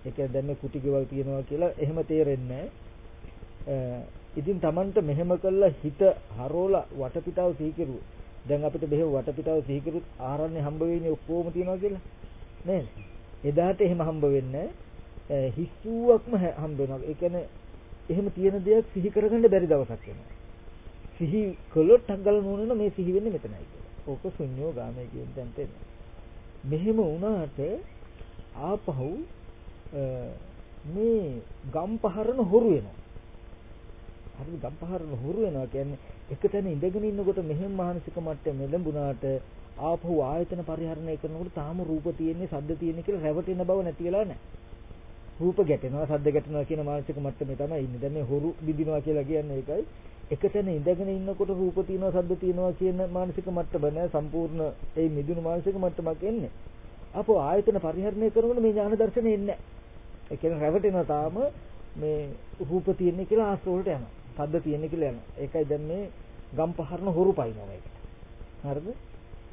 ඒ කියන්නේ දැන් මේ කුටි ගෙවල් තියනවා කියලා එහෙම තේරෙන්නේ ඉතින් Tamanට මෙහෙම කළා හිත හරෝලා වටපිටාව සිහි කෙරුවා. දැන් අපිට මෙහෙම වටපිටාව සිහි කරුත් ආරණ්‍ය හම්බ වෙන්නේ ඔක්කොම තියනවා කියලා නේද? එදාට එහෙම හම්බ වෙන්නේ හිස්සුවක්ම හම්බ වෙනවා. ඒ කියන්නේ එහෙම තියෙන දෙයක් සිහි කරගන්න බැරි දවසක් එනවා. සිහි කළොත් අග්ගල නෝනන මේ සිහි වෙන්නේ මෙතනයි කියලා. ඕක ශුන්‍යෝ ගාමේ කියන තැනට එනවා. මෙහෙම වුණාට ආපහු මේ ගම් පහරන හොරු වෙනවා. හරි ගම් පහරන හොරු වෙනවා කියන්නේ එක තැන ඉඳගෙන ඉන්නකොට මෙහෙම මානසික මට්ටම ලැබුණාට ආපහු ආයතන පරිහරණය කරනකොට තාම රූප තියෙන්නේ සද්ද තියෙන්නේ කියලා රැවටෙන බව නැති වෙලා නැහැ. රූප ගැටෙනවා සද්ද ගැටෙනවා කියන මානසික මට්ටමේ තමයි ඉන්නේ. දැන් මේ හොරු බිඳිනවා කියලා කියන්නේ ඒකයි. එක තැන ඉඳගෙන ඉන්නකොට රූප තියෙනවා සද්ද තියෙනවා කියන මානසික මට්ටම නෑ සම්පූර්ණ ඒ මිදුණු මානසික මට්ටමක් එන්නේ. අපෝ ආයතන පරිහරණය කරනකොට මේ ඥාන දර්ශනේ එන්නේ නැහැ. ඒ කියන්නේ රැවටෙනවා තාම මේ රූප තියෙන්නේ කියලා ආස්තෝලට යනවා. සද්ද තියෙන්නේ කියලා යනවා. ඒකයි දැන් මේ ගම් පහරන හොරු පයින්නවා ඒකට. හරිද?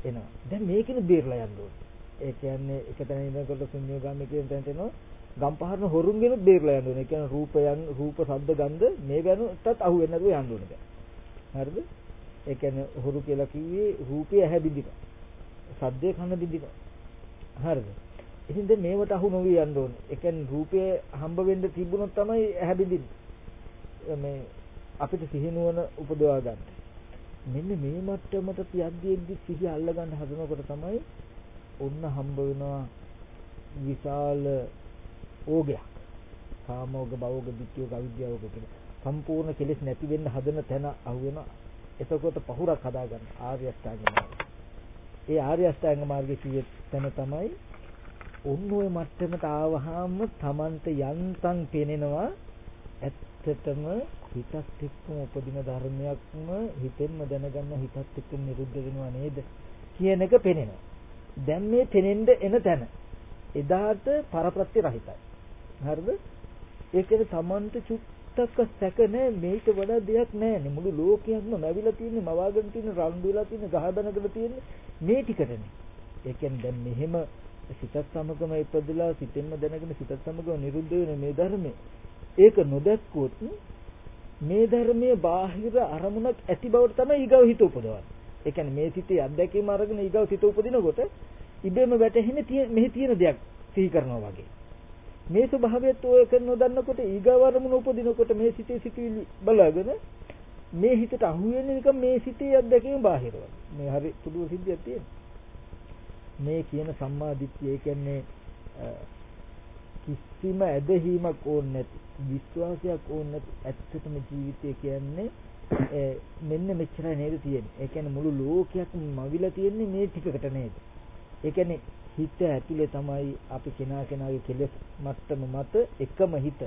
එනවා. දැන් මේකෙන බේරලා යන්න ඕනේ. ඒ කියන්නේ එක තැන ඉඳන්කොට ශුන්‍යගාමී කියන තැනට එනවා. ගම් පහරන හොරුන්ගෙන් බේරලා යන්න ඕනේ. ඒ කියන්නේ රූපයන්, රූප, ශබ්ද, ගන්ධ මේ වෙනුටත් අහු වෙන්නේ නැතුව යන්න ඕනේ. හරිද? ඒ කියන්නේ හොරු කියලා කිව්වේ රූපය ඇහැ බිඳිනවා. ශබ්දේ කන බිඳිනවා. හරිද? ඉතින් දැන් මේවට අහු නොවී යන්න ඕනේ. ඒ කියන්නේ රූපය හම්බ වෙන්න තිබුණොත් තමයි ඇහැ බිඳින්නේ. මේ අපිට සිහිනුවන උපදවා ගන්න. මෙන්න මේ මට්ටමට තියද්දීෙද්දි සිහිය අල්ලගන්න හදනකොට තමයි ඔන්න හම්බ වෙනවා විශාල ඕගයක්. කාමෝග, භවෝග, ditthියෝග, අවිද්‍යාවෝග කියන සම්පූර්ණ කෙලෙස් නැති වෙන්න හදන තැන අහුවෙනවා. එතකොට පහුරක් හදාගන්න ආර්ය අෂ්ටාංග මාර්ගය. ඒ ආර්ය අෂ්ටාංග මාර්ගයේ කියේ තැන තමයි ඔන්න ඔය මට්ටමට ආවහම Tamanට යන්තම් පේනෙනවා ඇත්තටම හිතත් එක්කම උපදින ධර්මයක්ම හිතෙන්ම දැනගන්න හිතත් එක්ක නිරුද්ධ වෙනව නේද කියන එක පේනවා. දැන් මේ පෙනෙන්න එන තැන එදාට පරප්‍රත්‍ය රහිතයි. හරිද? ඒකේ තමන්ට චුට්ටක් සැක නැහැ මේක වඩා දෙයක් නැහැ මුළු ලෝකයක්ම නැවිලා තියෙන්නේ මවාගෙන තියෙන රණ්ඩු වෙලා තියෙන ගහදනකට තියෙන්නේ මේ ටිකටනේ. ඒ කියන්නේ දැන් මෙහෙම සිතත් සමගම ඉපදලා සිතෙන්ම දැනගෙන සිතත් සමගම නිරුද්ධ වෙන මේ ධර්මය ඒක නොදැක්කොත් මේ ධර්මයේ බාහිර අරමුණක් ඇති බවට තමයි ඊගව හිත උපදවන්නේ. ඒ කියන්නේ මේ සිතේ අත්දැකීම අරගෙන ඊගව සිත උපදිනකොට ඉබේම වැටෙන්නේ මෙහි තියෙන දෙයක් සිහි කරනවා වගේ. මේ ස්වභාවයත් ඔය කරන නොදන්නකොට ඊගව අරමුණ උපදිනකොට මේ සිතේ සිටිවිලි බලාගෙන මේ හිතට අහු වෙන්නේ නිකන් මේ සිතේ අත්දැකීම බාහිරව. මේ හරි පුදුම සිද්ධියක් තියෙනවා. මේ කියන සම්මා දිට්ඨිය කියන්නේ කිසිම ඇදහිීමක් ඕනේ නැති විශ්වාසයක් ඕනේ නැති ඇත්තටම ජීවිතය කියන්නේ මෙන්න මෙච්චරයි නේද තියෙන්නේ. ඒ කියන්නේ මුළු ලෝකයක්ම මවිලා තියෙන්නේ මේ ටිකකට නේද? ඒ කියන්නේ හිත ඇතුලේ තමයි අපි කෙනා කෙනාගේ කෙලෙස් මට්ටම මත එකම හිත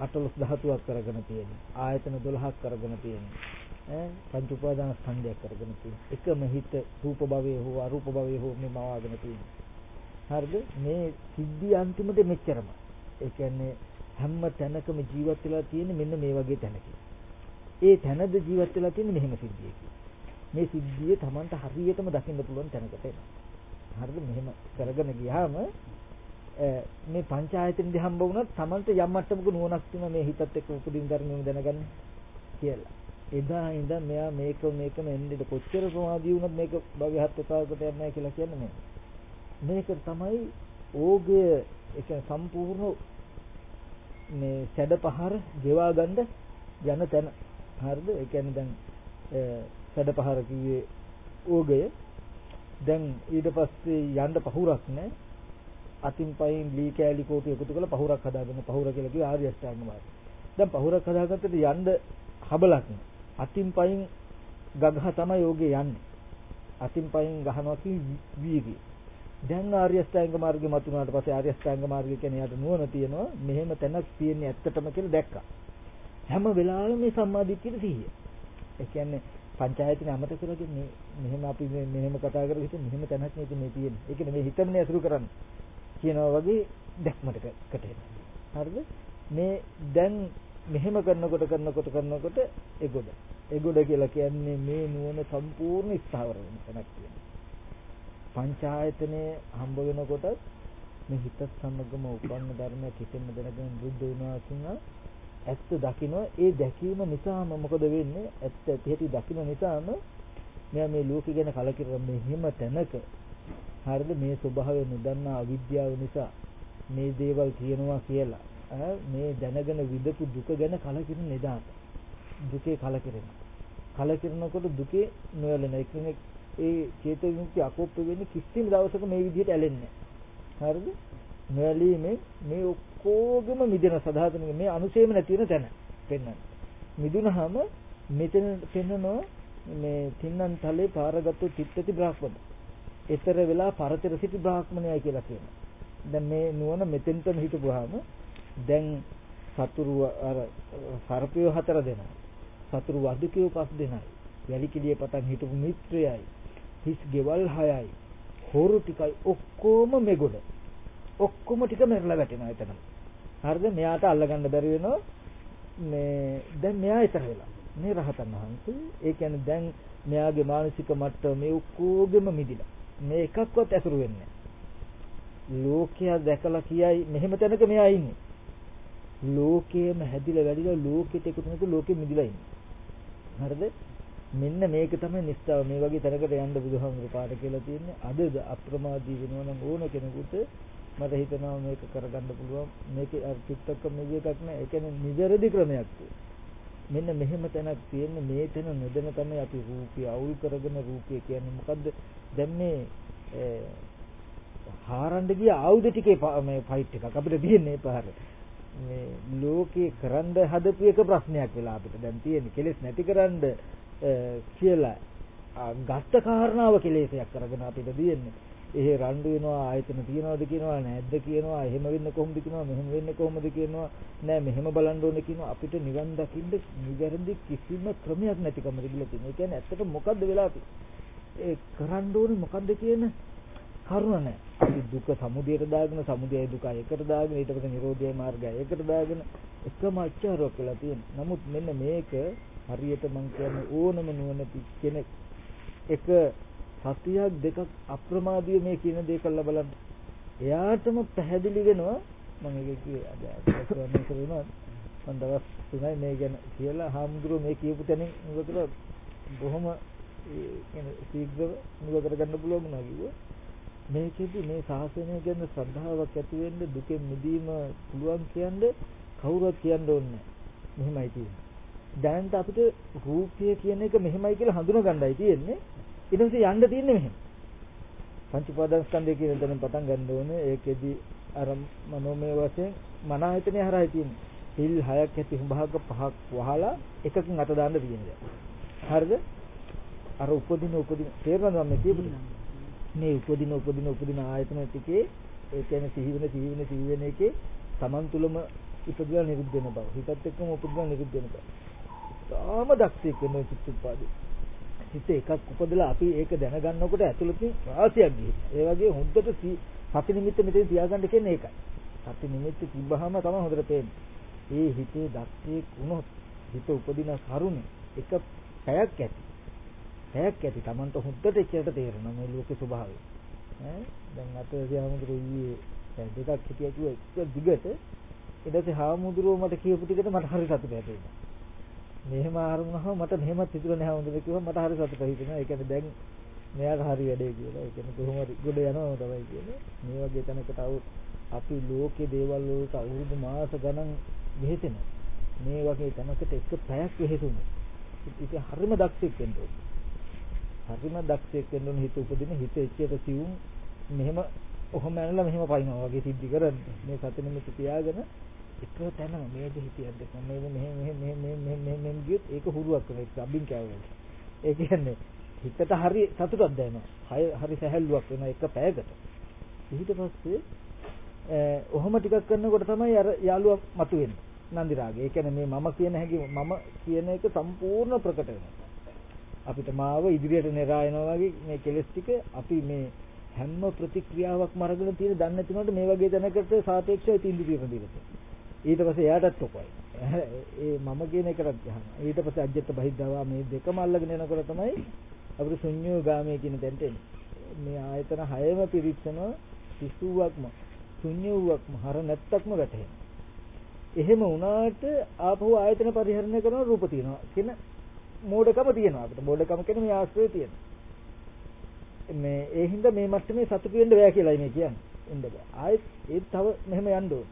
අටලොස් ධාතුවක් කරගෙන තියෙන්නේ. ආයතන 12ක් කරගෙන තියෙන්නේ. ඈ පංච උපාදාන ස්කන්ධයක් කරගෙන තියෙන්නේ. එකම හිත රූප භවයේ හෝ අරූප භවයේ හෝ මේ මවාගෙන තියෙන්නේ. හරිද? මේ සිද්ධි අන්තිමට මෙච්චරම. ඒ කියන්නේ හැම තැනකම ජීවත් වෙලා තියෙන්නේ මෙන්න මේ වගේ තැනක. ඒ තැනද ජීවත් වෙලා තියෙන්නේ මෙහෙම සිද්ධියක. මේ සිද්ධිය Tamanට හරියටම දකින්න පුළුවන් තැනකට එනවා. හරිද? මෙහෙම කරගෙන ගියාම මේ පංචායතනෙදි හම්බ වුණත් Tamanට යම් මට්ටමක නුවණක් තියෙනවා මේ හිතත් එක්ක උපදින ධර්මයම දැනගන්න කියලා. එදා ඉඳන් මෙයා මේක මේකම එන්නේ කොච්චර ප්‍රමාදී වුණත් මේක භවයහත් උපාවකට යන්නේ නැහැ කියලා කියන්නේ මේ. මේක තමයි ඕගය ඒක සම්පූර්ණ මේ සැඩ පහර ගෙවා ගන්න යන තැන. හරිද? ඒ කියන්නේ දැන් සැඩ පහර කිව්වේ ඕගය. දැන් ඊට පස්සේ යන්න පහුරක් නැහැ. අතින් පයින් ලී කෑලි කෝටු එකතු කරලා පහුරක් හදාගෙන පහුර කියලා කිව්වේ ආර්ය අෂ්ටාංග මාර්ගය. දැන් පහුරක් හදාගත්තට යන්න හබලක් නැහැ. අතින් පයින් ගගහ තමයි යෝගේ යන්නේ. අතින් පයින් ගහනවා කි වීර්යය. දැන් ආර්ය අෂ්ටාංග මාර්ගෙ මතුනාට පස්සේ ආර්ය අෂ්ටාංග මාර්ගය කියන්නේ යාට නුවණ තියෙනවා මෙහෙම තැනක් තියෙන්නේ ඇත්තටම කියලා දැක්කා. හැම වෙලාවෙම මේ සම්මාදිට්ඨියට සිහිය. ඒ කියන්නේ පංචායතන අමතක කරගෙන මේ මෙහෙම අපි මෙහෙම කතා කරගෙන හිටිය මෙහෙම තැනක් නේද මේ තියෙන්නේ. ඒක නෙමෙයි හිතන්නේ අසුරු කරන්නේ. කියනවා වගේ දැක්මටකට එනවා. හරිද? මේ දැන් මෙහෙම කරනකොට කරනකොට කරනකොට එගොඩ. එගොඩ කියලා කියන්නේ මේ නුවණ සම්පූර්ණ ස්ථාවර වෙන තැනක් කියන්නේ. පංචායතනේ හම්බ වෙනකොට මේ හිත සමගම උපන්න ධර්ම කිසිම දැනගෙන බුද්ධ වුණා කියනවා ඇත්ත දකින්න ඒ දැකීම නිසාම මොකද වෙන්නේ? ඇත්ත ඇති දකින්න නිසාම මෙයා මේ ලෝකෙ ගැන කලකිරෙන මෙහිම තැනක හරිද මේ ස්වභාවය නොදන්නා අවිද්‍යාව නිසා මේ දේවල් කියනවා කියලා. මේ දැනගෙන විදපු දුක ගැන කලකිරෙන එදාට දුකේ කලකිරෙන කලකිරනකොට දුකේ නොයලෙන ඒ කියන්නේ ඒ චේත විමුක්තිය අකෝප්ප වෙන්නේ කිසිම දවසක මේ විදිහට ඇලෙන්නේ නැහැ හරිද නොයලීමේ මේ ඔක්කොගෙම මිදෙන සදාතනික මේ අනුශේම නැති වෙන තැන පෙන්වන්න. මිදුනහම මෙතන පෙන්නනවා මේ තින්නන් තලේ පාරගත්තු චිත්තති බ්‍රාහ්මණ. ඊතර වෙලා පරතර සිටි බ්‍රාහ්මණයයි කියලා කියනවා. දැන් මේ නුවණ මෙතෙන්ටම හිටපුවාම දැන් සතුරු අර සර්පියෝ හතර දෙනා. සතුරු වදුකියෝ පස් දෙනයි. වැලි කිලියේ පටන් හිටපු මිත්‍රයයි. හිස් ගෙවල් හයයි. හොරු ටිකයි ඔක්කොම මෙගොඩ. ඔක්කොම ටික මෙරලා වැටෙනවා එතන. හරිද? මෙයාට අල්ලගන්න බැරි වෙනවා. මේ දැන් මෙයා ඊතර වෙලා. මේ රහතන් වහන්සේ ඒ කියන්නේ දැන් මෙයාගේ මානසික මට්ටම මේ ඔක්කොගෙම මිදිලා. මේ එකක්වත් ඇසුරු වෙන්නේ ලෝකයා දැකලා කියයි මෙහෙම තැනක මෙයා ඉන්නේ. ලෝකයේම හැදිලා වැඩිලා ලෝකෙට එකතු වෙනකොට ලෝකෙ මිදිලා ඉන්නේ. හරිද? මෙන්න මේක තමයි නිස්සාව. මේ වගේ තැනකට යන්න බුදුහාමුදුරු පාඩ කියලා තියෙන්නේ. අද අප්‍රමාදී වෙනවා නම් ඕන කෙනෙකුට මට හිතෙනවා මේක කරගන්න පුළුවන්. මේකේ අර චිත්තක මෙවි එකක් නෑ. ඒ කියන්නේ නිවැරදි ක්‍රමයක්. මෙන්න මෙහෙම තැනක් තියෙන්නේ. මේ තැන නොදැන තමයි අපි රූපය අවුල් කරගෙන රූපය කියන්නේ. මොකද්ද? දැන් මේ හාරන්න ගිය ආයුධ ටිකේ මේ ෆයිට් එකක් අපිට තියෙන්නේ පාර. මේ ලෝකේ කරන්න හදපු එක ප්‍රශ්නයක් වෙලා අපිට දැන් තියෙන්නේ. කෙලෙස් නැතිකරන්න කියලා ගත්ත කාරණාව කෙලෙසයක් කරගෙන අපිට තියෙන්නේ එහෙ රණ්ඩු වෙනවා ආයතන තියනවාද කියනවා නැද්ද කියනවා එහෙම වෙන්න කොහොමද කියනවා මෙහෙම වෙන්න කොහොමද කියනවා නෑ මෙහෙම බලන්න ඕනේ කියනවා. අපිට නිවන් දකින්න නිවැරදි කිසිම ක්‍රමයක් නැතිකම තිබිලා තියෙනවා. ඒ කියන්නේ ඇත්තට මොකද්ද වෙලා ඒ කරන්න ඕනේ මොකද්ද කියන කරුණ නෑ. අපි දුක සමුදයට දාගෙන සමුදයයි දුකයි එකට දාගෙන ඊට පස්සේ නිරෝධයයි මාර්ගයයි එකට දාගෙන එකම අච්චාරයක් වෙලා තියෙනවා. නමුත් මෙන්න මේක හරියට මම කියන්නේ ඕනම නුවණති කෙනෙක් එක සතියක් දෙකක් අප්‍රමාදීව මේ කියන දේ කළා බලන්න. එයාටම පැහැදිලි වෙනවා මම ඒක කිව්වේ අද අත්දැකීම් කරනවා මම දවස් තුනයි මේ ගැන කියලා හාමුදුරුවෝ මේ කියපු තැනින් මොකද බොහොම කියන ශීඝ්‍රව නුව කරගන්න පුළුවන් වුණා කිව්වා. මේකෙදි මේ සාසනය ගැන ශ්‍රද්ධාවක් ඇති වෙන්න දුකෙන් මිදීම පුළුවන් කියන්නේ කවුරුත් කියන්න ඕනේ මෙහෙමයි තියෙන්නේ. දැනට අපිට රූපය කියන එක මෙහෙමයි කියලා හඳුනා ගන්නයි තියෙන්නේ. ඊට පස්සේ යන්න තියෙන්නේ මෙහෙම. පංච උපාදානස්කන්ධය කියන තැනින් පටන් ගන්න ඕනේ. ඒකෙදි අර මනෝමය වශයෙන් මන ආයතනය හරහා තියෙන්නේ. හිල් හයක් ඇති භාග පහක් වහලා එකකින් අත දාන්න තියෙනවා. හරිද? අර උපදින උපදින තේරෙනවද මම කියපුවේ? මේ උපදින උපදින උපදින ආයතන ටිකේ ඒ කියන්නේ සිහි වෙන සිහි වෙන සිහි වෙන එකේ Taman තුලම ඉපදලා නිරුද්ධ වෙන බව. හිතත් එක්කම උපදලා නිරුද්ධ වෙන බව. තාම දක්ෂයෙක් වෙන චිත්ත උපාදී. හිත එකක් උපදලා අපි ඒක දැනගන්නකොට ඇතුළතින් රාශියක් ගිහින්. ඒ වගේ හොඳට සති නිමිත්ත මෙතෙන් තියාගන්න කියන්නේ ඒකයි. සති නිමිත්ත තිබ්බහම තමයි හොඳට පේන්නේ. ඒ හිතේ දක්ෂයෙක් වුණොත් හිත උපදින කරුණ එක පැයක් ඇති. පැයක් ඇති. Tamanට හොඳට එච්චරට තේරෙනවා මේ ලෝකේ ස්වභාවය. ඈ දැන් අතේ හාමුදුරුවෝ ඊයේ දෙකක් හිටියා කිව්වා එක දිගට ඊට පස්සේ හාමුදුරුවෝ මට කියපු ටිකට මට හරි සතුටක් ඇතිවෙනවා. මෙහෙම ආරුණාම මට මෙහෙමත් හිතුණා නෑ හොඳට කිව්වා මට හරි සතුටක් හිතෙනවා. ඒ කියන්නේ දැන් මෙයාට හරි වැඩේ කියලා. ඒ කියන්නේ කොහොම හරි ගොඩ යනවා තමයි කියන්නේ. මේ වගේ තැනකට අපි ලෝකේ දේවල් වලට අවුරුදු මාස ගණන් වෙහෙසෙනවා. මේ වගේ තැනකට එක පැයක් වෙහෙසුනේ. ඉතින් හරිම දක්ෂෙක් වෙන්න ඕනේ. හරිම දක්ෂයෙක් වෙන්න ඕනේ හිත උපදින හිත එච්චර සිවුම් මෙහෙම ඔහොම ඇනලා මෙහෙම පයින්නවා වගේ සිද්ධි කරන්නේ මේ සති නිමිති තියාගෙන එක තැනම මේද හිතියද්ද මේ මෙහෙම මෙහෙම මෙහෙම මෙහෙම මෙහෙම මෙහෙම ගියොත් ඒක හුරුවක් වෙන එක අබින් කෑවෙන්නේ ඒ කියන්නේ හිතට හරි සතුටක් දැනෙනවා. හරි සැහැල්ලුවක් වෙනවා එක පැයකට. ඊට පස්සේ ඔහොම ටිකක් කරනකොට තමයි අර යාළුවා මතුවෙන්නේ. නන්දි රාගය. ඒ කියන්නේ මේ මම කියන හැකි මම කියන එක සම්පූර්ණ ප්‍රකට වෙනවා. අපිට මාව ඉදිරියට නෙරා එනවා වගේ මේ කෙලස් ටික අපි මේ හැම ප්‍රතික්‍රියාවක්ම අරගෙන තියෙන දන්නේ නැතිනොට මේ වගේ දැනකට සාපේක්ෂව තින්දිරියට දිලට. ඊට පස්සේ එයාටත් ඔකයි. ඒ මම කියන එකටත් ගහනවා. ඊට පස්සේ අජ්ජත් බහිද්දවා මේ දෙකම අල්ලගෙන යනකොට තමයි අපිට ශුන්‍යෝ ගාමී කියන තැනට එන්නේ. මේ ආයතන හයම පිරික්සන සිසුවක්ම ශුන්‍යවක්ම හර නැත්තක්ම වැටහෙනවා. එහෙම වුණාට ආපහු ආයතන පරිහරණය කරන රූප තියෙනවා කියන මෝඩකම තියෙනවා අපිට. මෝඩකම කියන්නේ මේ ආශ්‍රය තියෙනවා. මේ ඒ හින්දා මේ මට්ටමේ සතුටු වෙන්න බෑ කියලායි මේ කියන්නේ. එන්න බෑ. ආයෙත් ඒ තව මෙහෙම යන්න ඕනේ.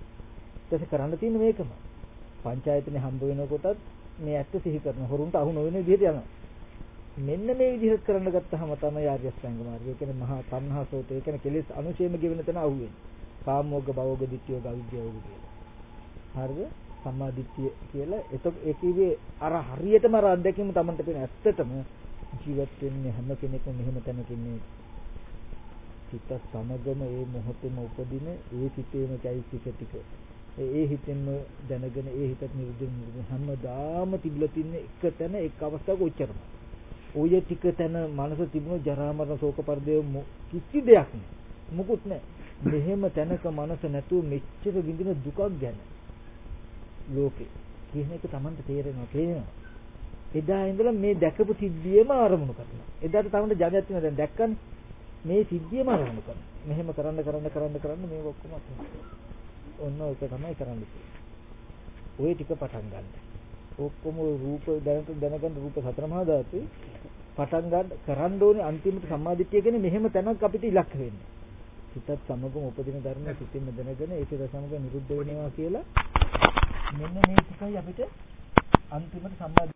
ඊට කරන්න තියෙන්නේ මේකම. පංචායතනේ හම්බ වෙනකොටත් මේ ඇත්ත සිහි කරන හොරුන්ට අහු නොවන විදිහට යනවා. මෙන්න මේ විදිහට කරන්න ගත්තාම තමයි ආර්ය අෂ්ටාංග මාර්ගය. ඒ කියන්නේ මහා තණ්හා සෝතය. ඒ කියන්නේ කෙලෙස් අනුශේම ගෙවෙන තැන අහුවෙන්නේ. කාමෝග භවෝග ditthියෝග අවිද්‍යාවෝග කියලා. හරිද? සම්මා දිට්ඨිය කියලා එතකොට ඒ කිව්වේ අර හරියටම අර අත්දැකීම Tamanට පේන ඇත්තටම ජීවත් වෙන්නේ හැම කෙනෙක්ම මෙහෙම තැනකින් මේ සිත සමගම ඒ මොහොතේම උපදින ඒ සිතේම চৈতසික ටික ඒ හිතෙන්ම දැනගෙන ඒ හිතත් නිරුද්ධ හැමදාම තිබිලා තින්නේ එක තැන එක් අවස්ථාවක උච්චරම. ඔය ටික තැන මනස තිබුණු ජරා මරණ ශෝක පරිදේව කිසි දෙයක් නෑ. මුකුත් නෑ. මෙහෙම තැනක මනස නැතුව මෙච්චර විඳින දුකක් ගැන ලෝකේ කියන එක Tamanට තේරෙනවා තේරෙනවා. එදා ඉඳලා මේ දැකපු සිද්ධියම ආරමුණු කරනවා. එදාට Tamanට ජගයක් තියෙනවා දැන් දැක්කනේ. මේ සිද්ධියම ආරමුණු කරනවා. මෙහෙම කරන්න කරන්න කරන්න කරන්න මේ ඔක්කොම ඔන්න ඒක තමයි කරන්නේ. ওই ටික පටන් ගන්න. ඔක්කොම රූප දැනට දැනගන්න රූප සතර මහා ධාතු පටන් ගන්න කරන්න ඕනේ අන්තිමට සම්මාදිට්ඨිය කියන්නේ මෙහෙම තැනක් අපිට ඉලක්ක වෙන්නේ. සිතත් සමගම උපදින ධර්ම සිතින්ම දැනගෙන ඒක සමග නිරුද්ධ වෙනවා කියලා මෙන්න මේ ටිකයි අපිට අන්තිමට සම්මා